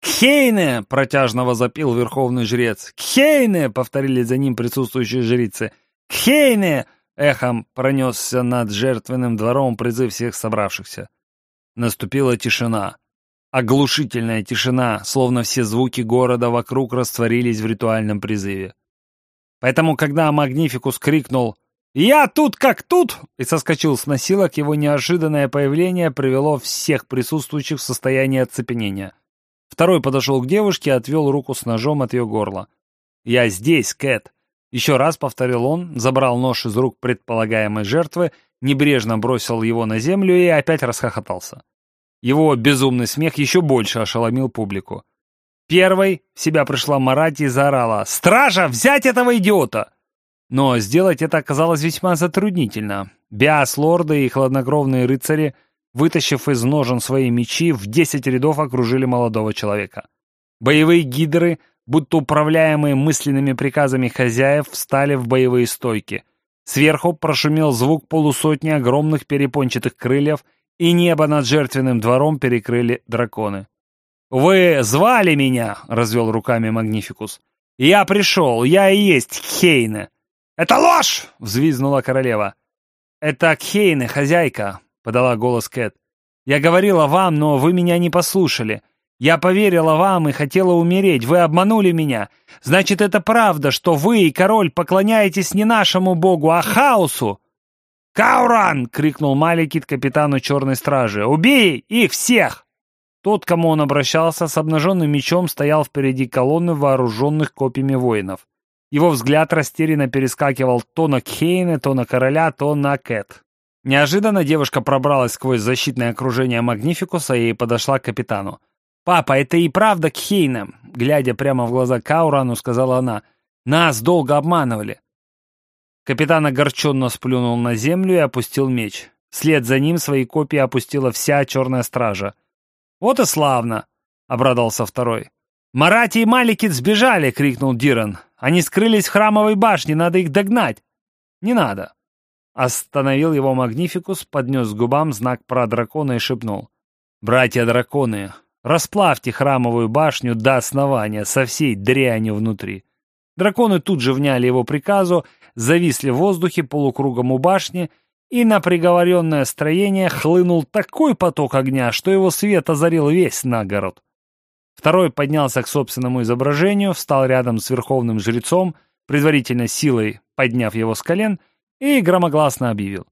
«Кхейне!» — протяжно возопил верховный жрец. «Кхейне!» — повторили за ним присутствующие жрицы. «Кхейне!» — эхом пронесся над жертвенным двором призыв всех собравшихся. Наступила тишина. Оглушительная тишина, словно все звуки города вокруг растворились в ритуальном призыве. Поэтому, когда Магнификус крикнул «Я тут как тут!» и соскочил с носилок, его неожиданное появление привело всех присутствующих в состояние оцепенения — Второй подошел к девушке и отвел руку с ножом от ее горла. «Я здесь, Кэт. Еще раз повторил он, забрал нож из рук предполагаемой жертвы, небрежно бросил его на землю и опять расхохотался. Его безумный смех еще больше ошеломил публику. Первой в себя пришла Марати и заорала «Стража, взять этого идиота!» Но сделать это оказалось весьма затруднительно. Биас, лорды и хладнокровные рыцари, вытащив из ножен свои мечи, в десять рядов окружили молодого человека. Боевые гидры, будто управляемые мысленными приказами хозяев, встали в боевые стойки. Сверху прошумел звук полусотни огромных перепончатых крыльев, и небо над жертвенным двором перекрыли драконы. «Вы звали меня?» — развел руками Магнификус. «Я пришел, я и есть Хейне». «Это ложь!» — взвизгнула королева. «Это Кхейне, хозяйка», — подала голос Кэт. «Я говорила вам, но вы меня не послушали. Я поверила вам и хотела умереть. Вы обманули меня. Значит, это правда, что вы и король поклоняетесь не нашему богу, а хаосу!» «Кауран!» — крикнул Маликит капитану Черной Стражи. «Убей их всех!» Тот, кому он обращался, с обнаженным мечом стоял впереди колонны вооруженных копьями воинов. Его взгляд растерянно перескакивал то на Кхейна, то на короля, то на Кэт. Неожиданно девушка пробралась сквозь защитное окружение Магнификуса и подошла к капитану. «Папа, это и правда Кхейна!» Глядя прямо в глаза Каурану, сказала она. «Нас долго обманывали!» Капитан огорченно сплюнул на землю и опустил меч. Вслед за ним свои копии опустила вся черная стража. «Вот и славно!» — обрадовался второй. «Марати и Маликит сбежали!» — крикнул Диран. Они скрылись в храмовой башне, надо их догнать. Не надо. Остановил его Магнификус, поднес к губам знак про дракона и шепнул. «Братья-драконы, расплавьте храмовую башню до основания, со всей дрянью внутри». Драконы тут же вняли его приказу, зависли в воздухе полукругом у башни, и на приговоренное строение хлынул такой поток огня, что его свет озарил весь нагород. Второй поднялся к собственному изображению, встал рядом с верховным жрецом, предварительно силой подняв его с колен, и громогласно объявил.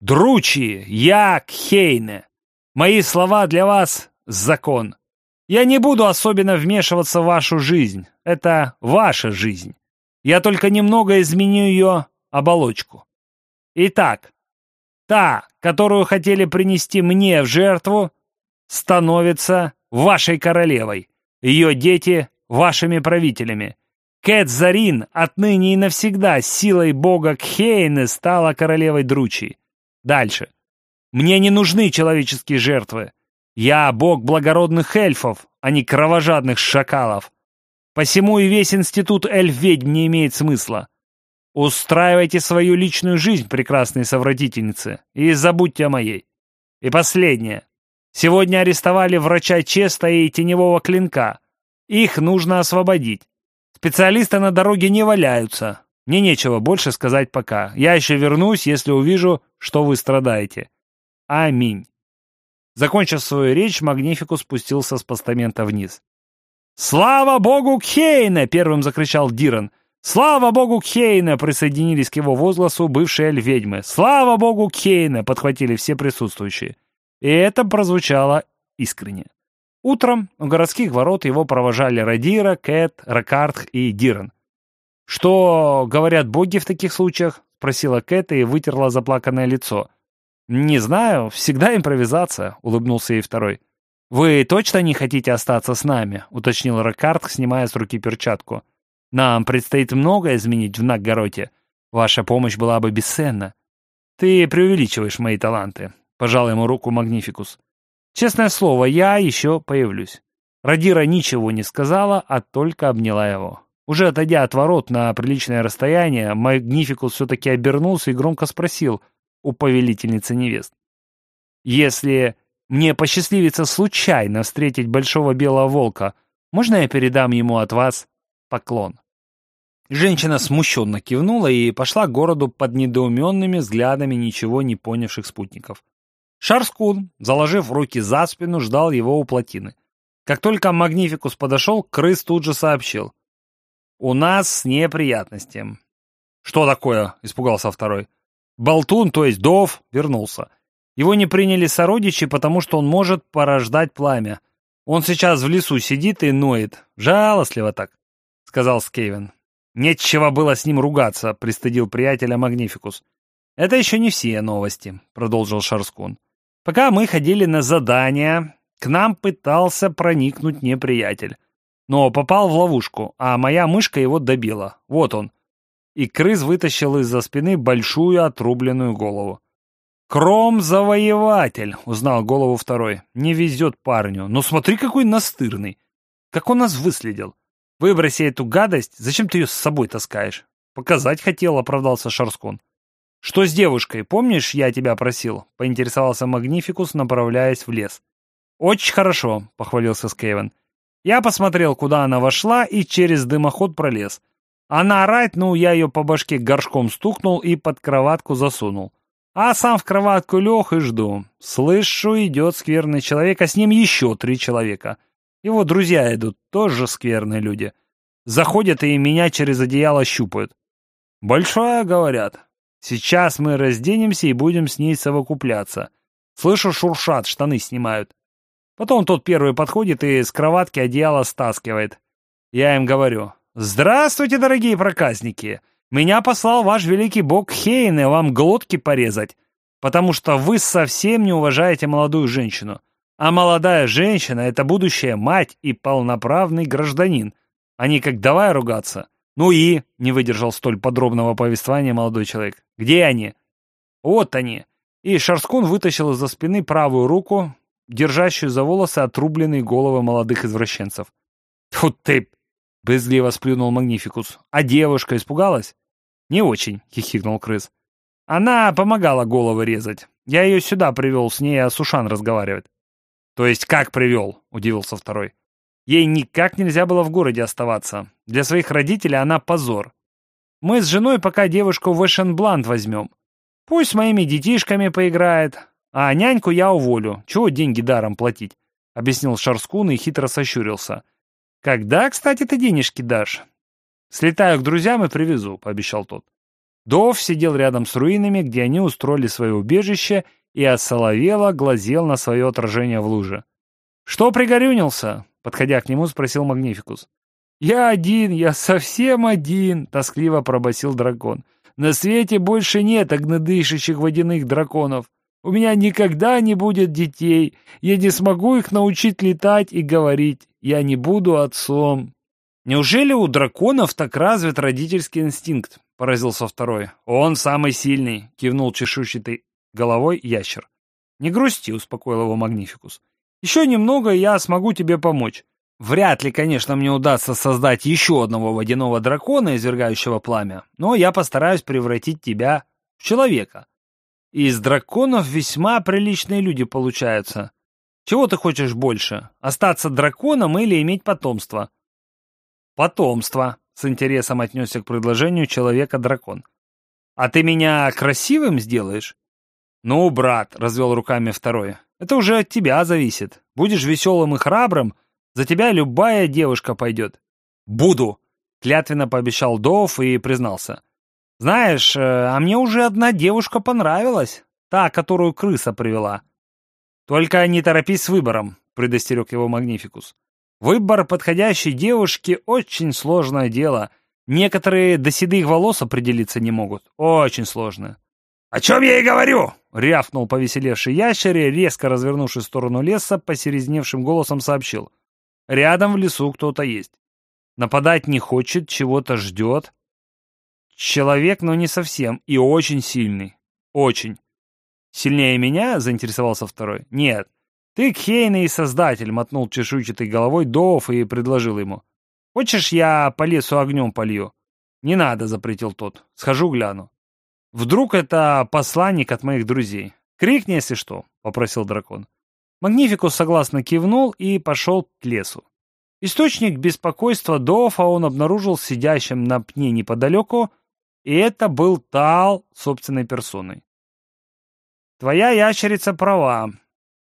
«Дручи, я Кхейне! Мои слова для вас — закон. Я не буду особенно вмешиваться в вашу жизнь. Это ваша жизнь. Я только немного изменю ее оболочку. Итак, та, которую хотели принести мне в жертву, становится вашей королевой, ее дети — вашими правителями. Кэт Зарин отныне и навсегда силой бога Кхейны стала королевой Дручи. Дальше. Мне не нужны человеческие жертвы. Я бог благородных эльфов, а не кровожадных шакалов. Посему и весь институт эльф-ведьм не имеет смысла. Устраивайте свою личную жизнь, прекрасные совратительницы, и забудьте о моей. И последнее. Сегодня арестовали врача Честа и Теневого Клинка. Их нужно освободить. Специалисты на дороге не валяются. Мне нечего больше сказать пока. Я еще вернусь, если увижу, что вы страдаете. Аминь. Закончив свою речь, Магнификус спустился с постамента вниз. «Слава богу Кхейна!» — первым закричал Диран. «Слава богу Кхейна!» — присоединились к его возгласу бывшие эль-ведьмы. «Слава богу Кхейна!» — подхватили все присутствующие. И это прозвучало искренне. Утром у городских ворот его провожали Радира, Кэт, Ракардх и Диран. «Что говорят боги в таких случаях?» — спросила Кэт и вытерла заплаканное лицо. «Не знаю, всегда импровизация», — улыбнулся ей второй. «Вы точно не хотите остаться с нами?» — уточнил Ракардх, снимая с руки перчатку. «Нам предстоит многое изменить в Наггороте. Ваша помощь была бы бесценна. Ты преувеличиваешь мои таланты. Пожал ему руку Магнификус. Честное слово, я еще появлюсь. Радира ничего не сказала, а только обняла его. Уже отойдя от ворот на приличное расстояние, Магнификус все-таки обернулся и громко спросил у повелительницы невест. «Если мне посчастливится случайно встретить большого белого волка, можно я передам ему от вас поклон?» Женщина смущенно кивнула и пошла к городу под недоуменными взглядами ничего не понявших спутников. Шарскун, заложив руки за спину, ждал его у плотины. Как только Магнификус подошел, крыс тут же сообщил. «У нас неприятности». «Что такое?» — испугался второй. «Болтун, то есть Дов, вернулся. Его не приняли сородичи, потому что он может порождать пламя. Он сейчас в лесу сидит и ноет. Жалостливо так», — сказал Скейвен. Нечего было с ним ругаться, пристыдил приятеля Магнификус. Это еще не все новости, продолжил Шарскун. Пока мы ходили на задание, к нам пытался проникнуть неприятель. Но попал в ловушку, а моя мышка его добила. Вот он. И крыс вытащил из-за спины большую отрубленную голову. «Кром-завоеватель!» — узнал голову второй. «Не везет парню. Ну смотри, какой настырный! Как он нас выследил! Выброси эту гадость, зачем ты ее с собой таскаешь?» «Показать хотел», — оправдался Шарскун. «Что с девушкой? Помнишь, я тебя просил?» — поинтересовался Магнификус, направляясь в лес. «Очень хорошо», — похвалился Скейвен. «Я посмотрел, куда она вошла, и через дымоход пролез. Она орать, ну, я ее по башке горшком стукнул и под кроватку засунул. А сам в кроватку лег и жду. Слышу, идет скверный человек, а с ним еще три человека. Его друзья идут, тоже скверные люди. Заходят и меня через одеяло щупают. «Большая», — говорят. «Сейчас мы разденемся и будем с ней совокупляться». Слышу, шуршат, штаны снимают. Потом тот первый подходит и с кроватки одеяло стаскивает. Я им говорю, «Здравствуйте, дорогие проказники! Меня послал ваш великий бог Хейне вам глотки порезать, потому что вы совсем не уважаете молодую женщину. А молодая женщина — это будущая мать и полноправный гражданин. Они как давай ругаться. Ну и, — не выдержал столь подробного повествования молодой человек, — где они? Вот они. И Шарскун вытащил из-за спины правую руку, держащую за волосы отрубленные головы молодых извращенцев. «Тьфу ты!» — брезгливо сплюнул Магнификус. «А девушка испугалась?» «Не очень», — хихикнул крыс. «Она помогала головы резать. Я ее сюда привел, с ней о Сушан разговаривать». «То есть как привел?» — удивился второй. «Ей никак нельзя было в городе оставаться. Для своих родителей она позор. Мы с женой пока девушку в Эшенбланд возьмем. Пусть с моими детишками поиграет, а няньку я уволю. Чего деньги даром платить?» — объяснил Шарскун и хитро сощурился. «Когда, кстати, ты денежки дашь? «Слетаю к друзьям и привезу», — пообещал тот. Дов сидел рядом с руинами, где они устроили свое убежище, и осоловело глазел на свое отражение в луже. «Что пригорюнился?» — подходя к нему, спросил Магнификус. «Я один, я совсем один», — тоскливо пробасил дракон. «На свете больше нет огнедышащих водяных драконов. У меня никогда не будет детей. Я не смогу их научить летать и говорить. Я не буду отцом». «Неужели у драконов так развит родительский инстинкт?» — поразился второй. «Он самый сильный», — кивнул чешуйчатой головой ящер. «Не грусти», — успокоил его Магнификус. «Еще немного, и я смогу тебе помочь. Вряд ли, конечно, мне удастся создать еще одного водяного дракона, извергающего пламя, но я постараюсь превратить тебя в человека. Из драконов весьма приличные люди получаются. Чего ты хочешь больше? Остаться драконом или иметь потомство?» «Потомство», — с интересом отнесся к предложению человека-дракон. «А ты меня красивым сделаешь?» «Ну, брат», — развел руками второй, — «это уже от тебя зависит. Будешь веселым и храбрым, за тебя любая девушка пойдет». «Буду», — клятвенно пообещал Доуф и признался. «Знаешь, э, а мне уже одна девушка понравилась, та, которую крыса привела». «Только не торопись с выбором», — предостерег его Магнификус. Выбор подходящей девушки – очень сложное дело. Некоторые до седых волос определиться не могут. Очень сложно. «О чем я и говорю!» — рявкнул повеселевший ящер и, резко развернувшись в сторону леса, посерезневшим голосом сообщил. «Рядом в лесу кто-то есть. Нападать не хочет, чего-то ждет. Человек, но не совсем, и очень сильный. Очень. Сильнее меня?» — заинтересовался второй. «Нет, «Ты Кхейный создатель», — мотнул чешуйчатой головой Доов и предложил ему. «Хочешь, я по лесу огнем полью?» «Не надо», — запретил тот. «Схожу гляну». «Вдруг это посланник от моих друзей?» «Крикни, если что», — попросил дракон. Магнификус согласно кивнул и пошел к лесу. Источник беспокойства Дофа он обнаружил сидящим на пне неподалеку, и это был Тал собственной персоной. «Твоя ящерица права.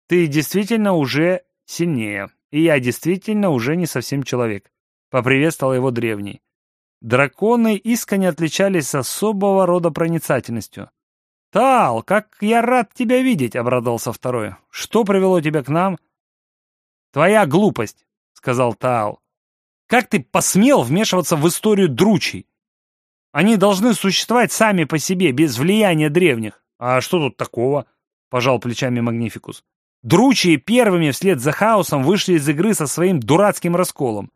Ты действительно уже сильнее, и я действительно уже не совсем человек», — поприветствовал его древний. Драконы искренне отличались особого рода проницательностью. «Тал, как я рад тебя видеть!» — обрадовался второй. «Что привело тебя к нам?» «Твоя глупость», — сказал Таал. «Как ты посмел вмешиваться в историю дручей? Они должны существовать сами по себе, без влияния древних. А что тут такого? Пожал плечами Магнификус. Дручие первыми вслед за хаосом вышли из игры со своим дурацким расколом.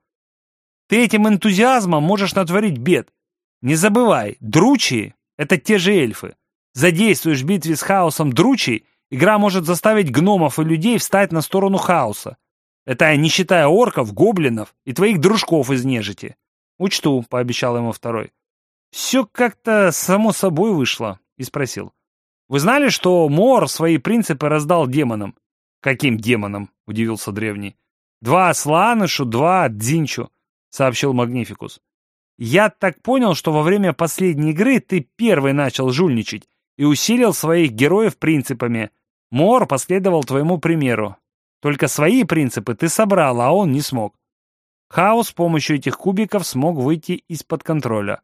Ты этим энтузиазмом можешь натворить бед. Не забывай, дручи — это те же эльфы. Задействуешь в битве с хаосом дручи, игра может заставить гномов и людей встать на сторону хаоса. Это не считая орков, гоблинов и твоих дружков из нежити. Учту, пообещал ему второй. Все как-то само собой вышло, и спросил. Вы знали, что Мор свои принципы раздал демонам? Каким демонам? Удивился древний. Два Сланышу, два Дзинчу, сообщил Магнификус. Я так понял, что во время последней игры ты первый начал жульничать и усилил своих героев принципами. Мор последовал твоему примеру. Только свои принципы ты собрал, а он не смог. Хаос с помощью этих кубиков смог выйти из-под контроля.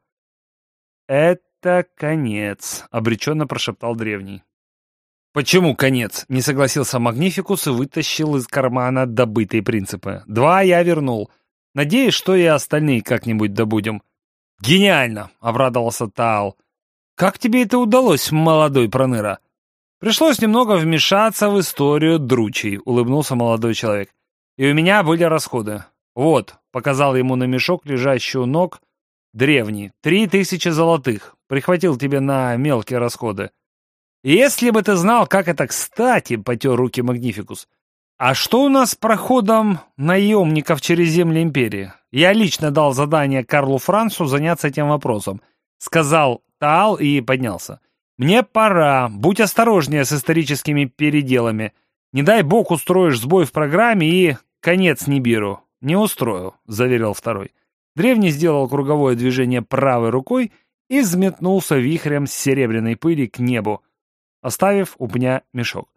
«Это конец», — обреченно прошептал древний. «Почему конец?» — не согласился Магнификус и вытащил из кармана добытые принципы. «Два я вернул. Надеюсь, что и остальные как-нибудь добудем». «Гениально!» — обрадовался Таал. «Как тебе это удалось, молодой проныра?» «Пришлось немного вмешаться в историю дручей», — улыбнулся молодой человек. «И у меня были расходы. Вот», — показал ему на мешок, лежащий у ног, древний, три тысячи золотых. Прихватил тебе на мелкие расходы. Если бы ты знал, как это кстати, потер руки Магнификус. А что у нас с проходом наемников через земли Империи? Я лично дал задание Карлу Францу заняться этим вопросом. Сказал Таал и поднялся. Мне пора. Будь осторожнее с историческими переделами. Не дай бог устроишь сбой в программе и конец Нибиру. Не устрою, заверил второй. Древний сделал круговое движение правой рукой и взметнулся вихрем с серебряной пыли к небу, оставив у пня мешок.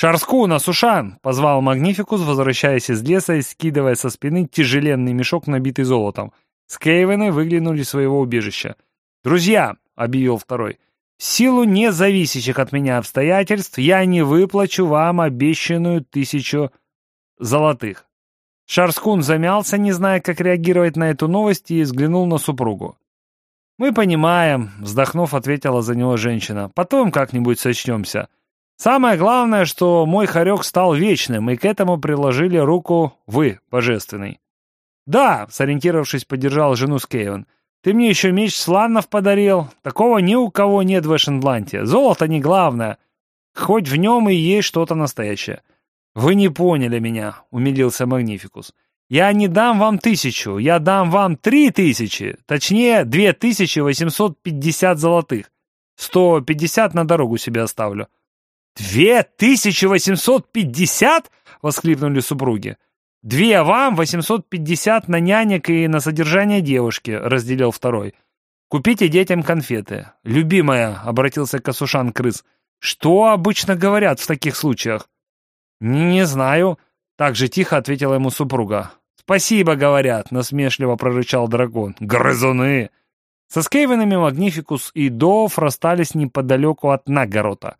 «Шарскуна, Сушан!» — позвал Магнификус, возвращаясь из леса и скидывая со спины тяжеленный мешок, набитый золотом. Скейвены выглянули из своего убежища. «Друзья!» — объявил второй. «В силу независящих от меня обстоятельств я не выплачу вам обещанную тысячу золотых». Шарскун замялся, не зная, как реагировать на эту новость, и взглянул на супругу. «Мы понимаем», — вздохнув, ответила за него женщина. «Потом как-нибудь сочнемся. Самое главное, что мой хорек стал вечным, и к этому приложили руку вы, божественный». «Да», — сориентировавшись, поддержал жену Скейвен. «Ты мне еще меч Сланнов подарил. Такого ни у кого нет в Эшенбланте. Золото не главное. Хоть в нем и есть что-то настоящее». «Вы не поняли меня», — умилился Магнификус. Я не дам вам тысячу, я дам вам три тысячи, точнее, две тысячи восемьсот пятьдесят золотых. Сто пятьдесят на дорогу себе оставлю». «Две тысячи восемьсот пятьдесят?» — воскликнули супруги. «Две вам, восемьсот пятьдесят на нянек и на содержание девушки», — разделил второй. «Купите детям конфеты». «Любимая», — обратился Касушан Крыс, — «что обычно говорят в таких случаях?» «Не знаю», — так же тихо ответила ему супруга. «Спасибо, говорят», — насмешливо прорычал дракон. «Грызуны!» Со Скейвенами Магнификус и Доуф расстались неподалеку от Нагорота.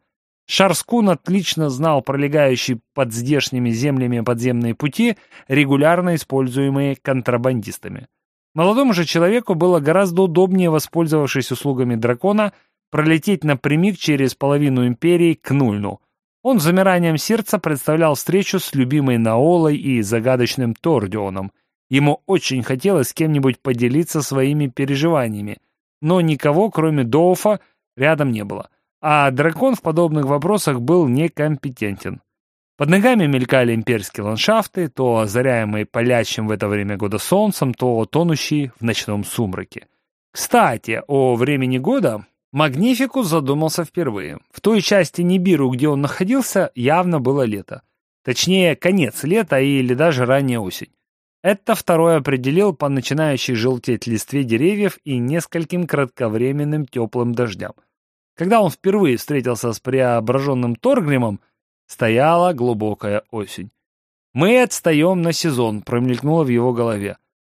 Шарскун отлично знал пролегающие под здешними землями подземные пути, регулярно используемые контрабандистами. Молодому же человеку было гораздо удобнее, воспользовавшись услугами дракона, пролететь напрямик через половину империи к Нульну — он замиранием сердца представлял встречу с любимой Наолой и загадочным Тордионом. Ему очень хотелось с кем-нибудь поделиться своими переживаниями, но никого, кроме Доуфа, рядом не было. А дракон в подобных вопросах был некомпетентен. Под ногами мелькали имперские ландшафты, то озаряемые палящим в это время года солнцем, то тонущие в ночном сумраке. Кстати, о времени года Магнификус задумался впервые. В той части Нибиру, где он находился, явно было лето. Точнее, конец лета или даже ранняя осень. Это второй определил по начинающей желтеть листве деревьев и нескольким кратковременным теплым дождям. Когда он впервые встретился с преображенным Торгримом, стояла глубокая осень. «Мы отстаем на сезон», — промелькнуло в его голове.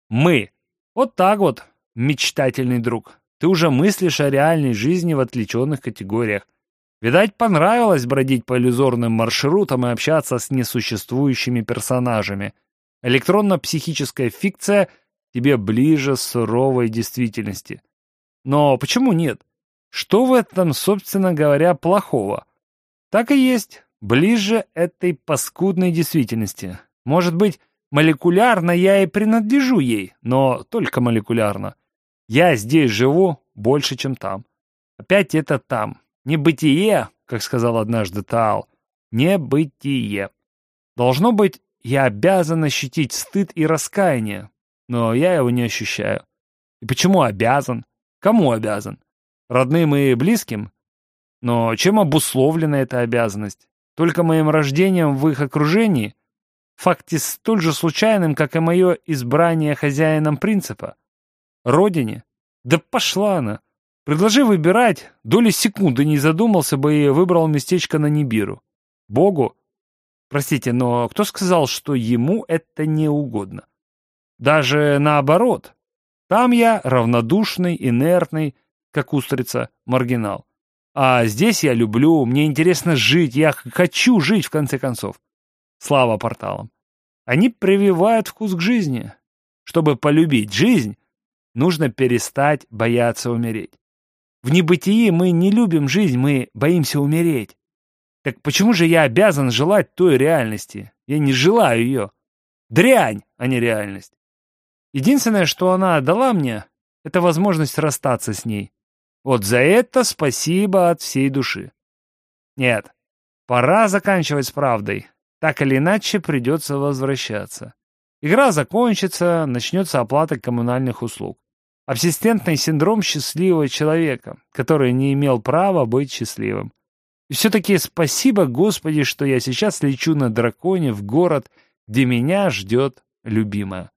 «Мы». Вот так вот, мечтательный друг. Ты уже мыслишь о реальной жизни в отвлеченных категориях. Видать, понравилось бродить по иллюзорным маршрутам и общаться с несуществующими персонажами. Электронно-психическая фикция тебе ближе суровой действительности. Но почему нет? Что в этом, собственно говоря, плохого? Так и есть, ближе этой паскудной действительности. Может быть, молекулярно я и принадлежу ей, но только молекулярно. Я здесь живу больше, чем там. Опять это там. Небытие, как сказал однажды Таал, небытие. Должно быть, я обязан ощутить стыд и раскаяние, но я его не ощущаю. И почему обязан? Кому обязан? Родным и близким? Но чем обусловлена эта обязанность? Только моим рождением в их окружении? факте столь же случайным, как и мое избрание хозяином принципа? Родине? Да пошла она! Предложи выбирать, доли секунды не задумался бы и выбрал местечко на Нибиру. Богу? Простите, но кто сказал, что ему это не угодно? Даже наоборот. Там я равнодушный, инертный, как устрица, маргинал. А здесь я люблю, мне интересно жить, я хочу жить, в конце концов. Слава порталам. Они прививают вкус к жизни. Чтобы полюбить жизнь, нужно перестать бояться умереть. В небытии мы не любим жизнь, мы боимся умереть. Так почему же я обязан желать той реальности? Я не желаю ее. Дрянь, а не реальность. Единственное, что она дала мне, это возможность расстаться с ней. Вот за это спасибо от всей души. Нет, пора заканчивать с правдой. Так или иначе придется возвращаться. Игра закончится, начнется оплата коммунальных услуг. Абсистентный синдром счастливого человека, который не имел права быть счастливым. И все-таки спасибо, Господи, что я сейчас лечу на драконе в город, где меня ждет любимая.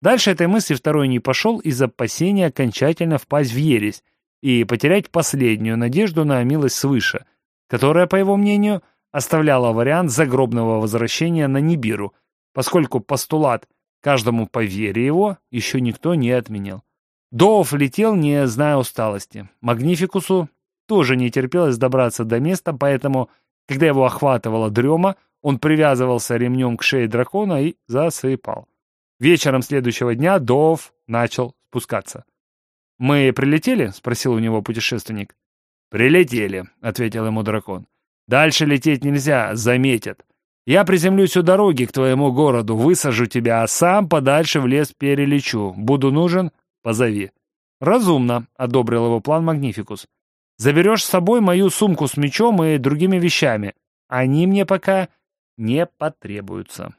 Дальше этой мысли второй не пошел из опасения окончательно впасть в ересь и потерять последнюю надежду на милость свыше, которая, по его мнению, оставляла вариант загробного возвращения на Нибиру, поскольку постулат «каждому по вере его» еще никто не отменил. Доуф летел, не зная усталости. Магнификусу тоже не терпелось добраться до места, поэтому, когда его охватывала дрема, он привязывался ремнем к шее дракона и засыпал. Вечером следующего дня Доуф начал спускаться. «Мы прилетели?» — спросил у него путешественник. «Прилетели», — ответил ему дракон. «Дальше лететь нельзя, заметят. Я приземлюсь у дороги к твоему городу, высажу тебя, а сам подальше в лес перелечу. Буду нужен Позови». «Разумно», — одобрил его план Магнификус. «Заберешь с собой мою сумку с мечом и другими вещами. Они мне пока не потребуются».